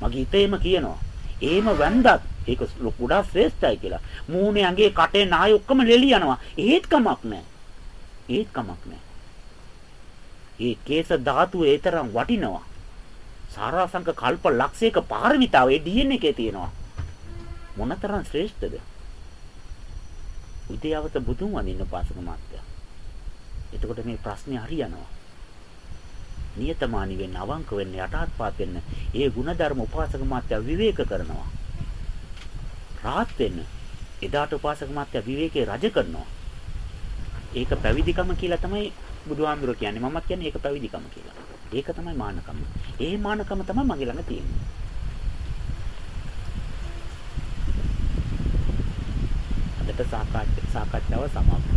මගේ හිතේම කියනවා. එහෙම වැන්දත් ඒක ගොඩාක් ශ්‍රේෂ්ඨයි කියලා. මූණේ ඇඟේ කටේ නාය ඔක්කොම ලෙලි යනවා. ඒත් කමක් නැහැ. ඒත් කමක් නැහැ. ඒ කේස ධාතුව ඒ තරම් වටිනවා. සාරාංශක කල්ප ලක්ෂයක පාරමිතාව ඒ DNA එකේ තියෙනවා. මොනතරම් ශ්‍රේෂ්ඨද? උදේවත බුදුන් වඳින්න පාසක මාත්‍යා. එතකොට මේ ප්‍රශ්නේ හරියනවා. නියතමානී වෙන්න, අවංක වෙන්න, යටාත්පාත් වෙන්න. ඒ ಗುಣධර්ම උපාසක මාත්‍ය විවේක කරනවා. රාත් වෙන්න. එදාට උපාසක මාත්‍ය විවේකේ රජ කරනවා. ඒක පැවිදිකම කියලා තමයි බුදුහාමුදුරුවෝ කියන්නේ. මමත් කියන්නේ ඒක පැවිදිකම කියලා. ඒක තමයි මානකම. ඒ මානකම තමයි මගේ ළඟ තියෙන්නේ. අදට සාකච්ඡාව සමාප්ත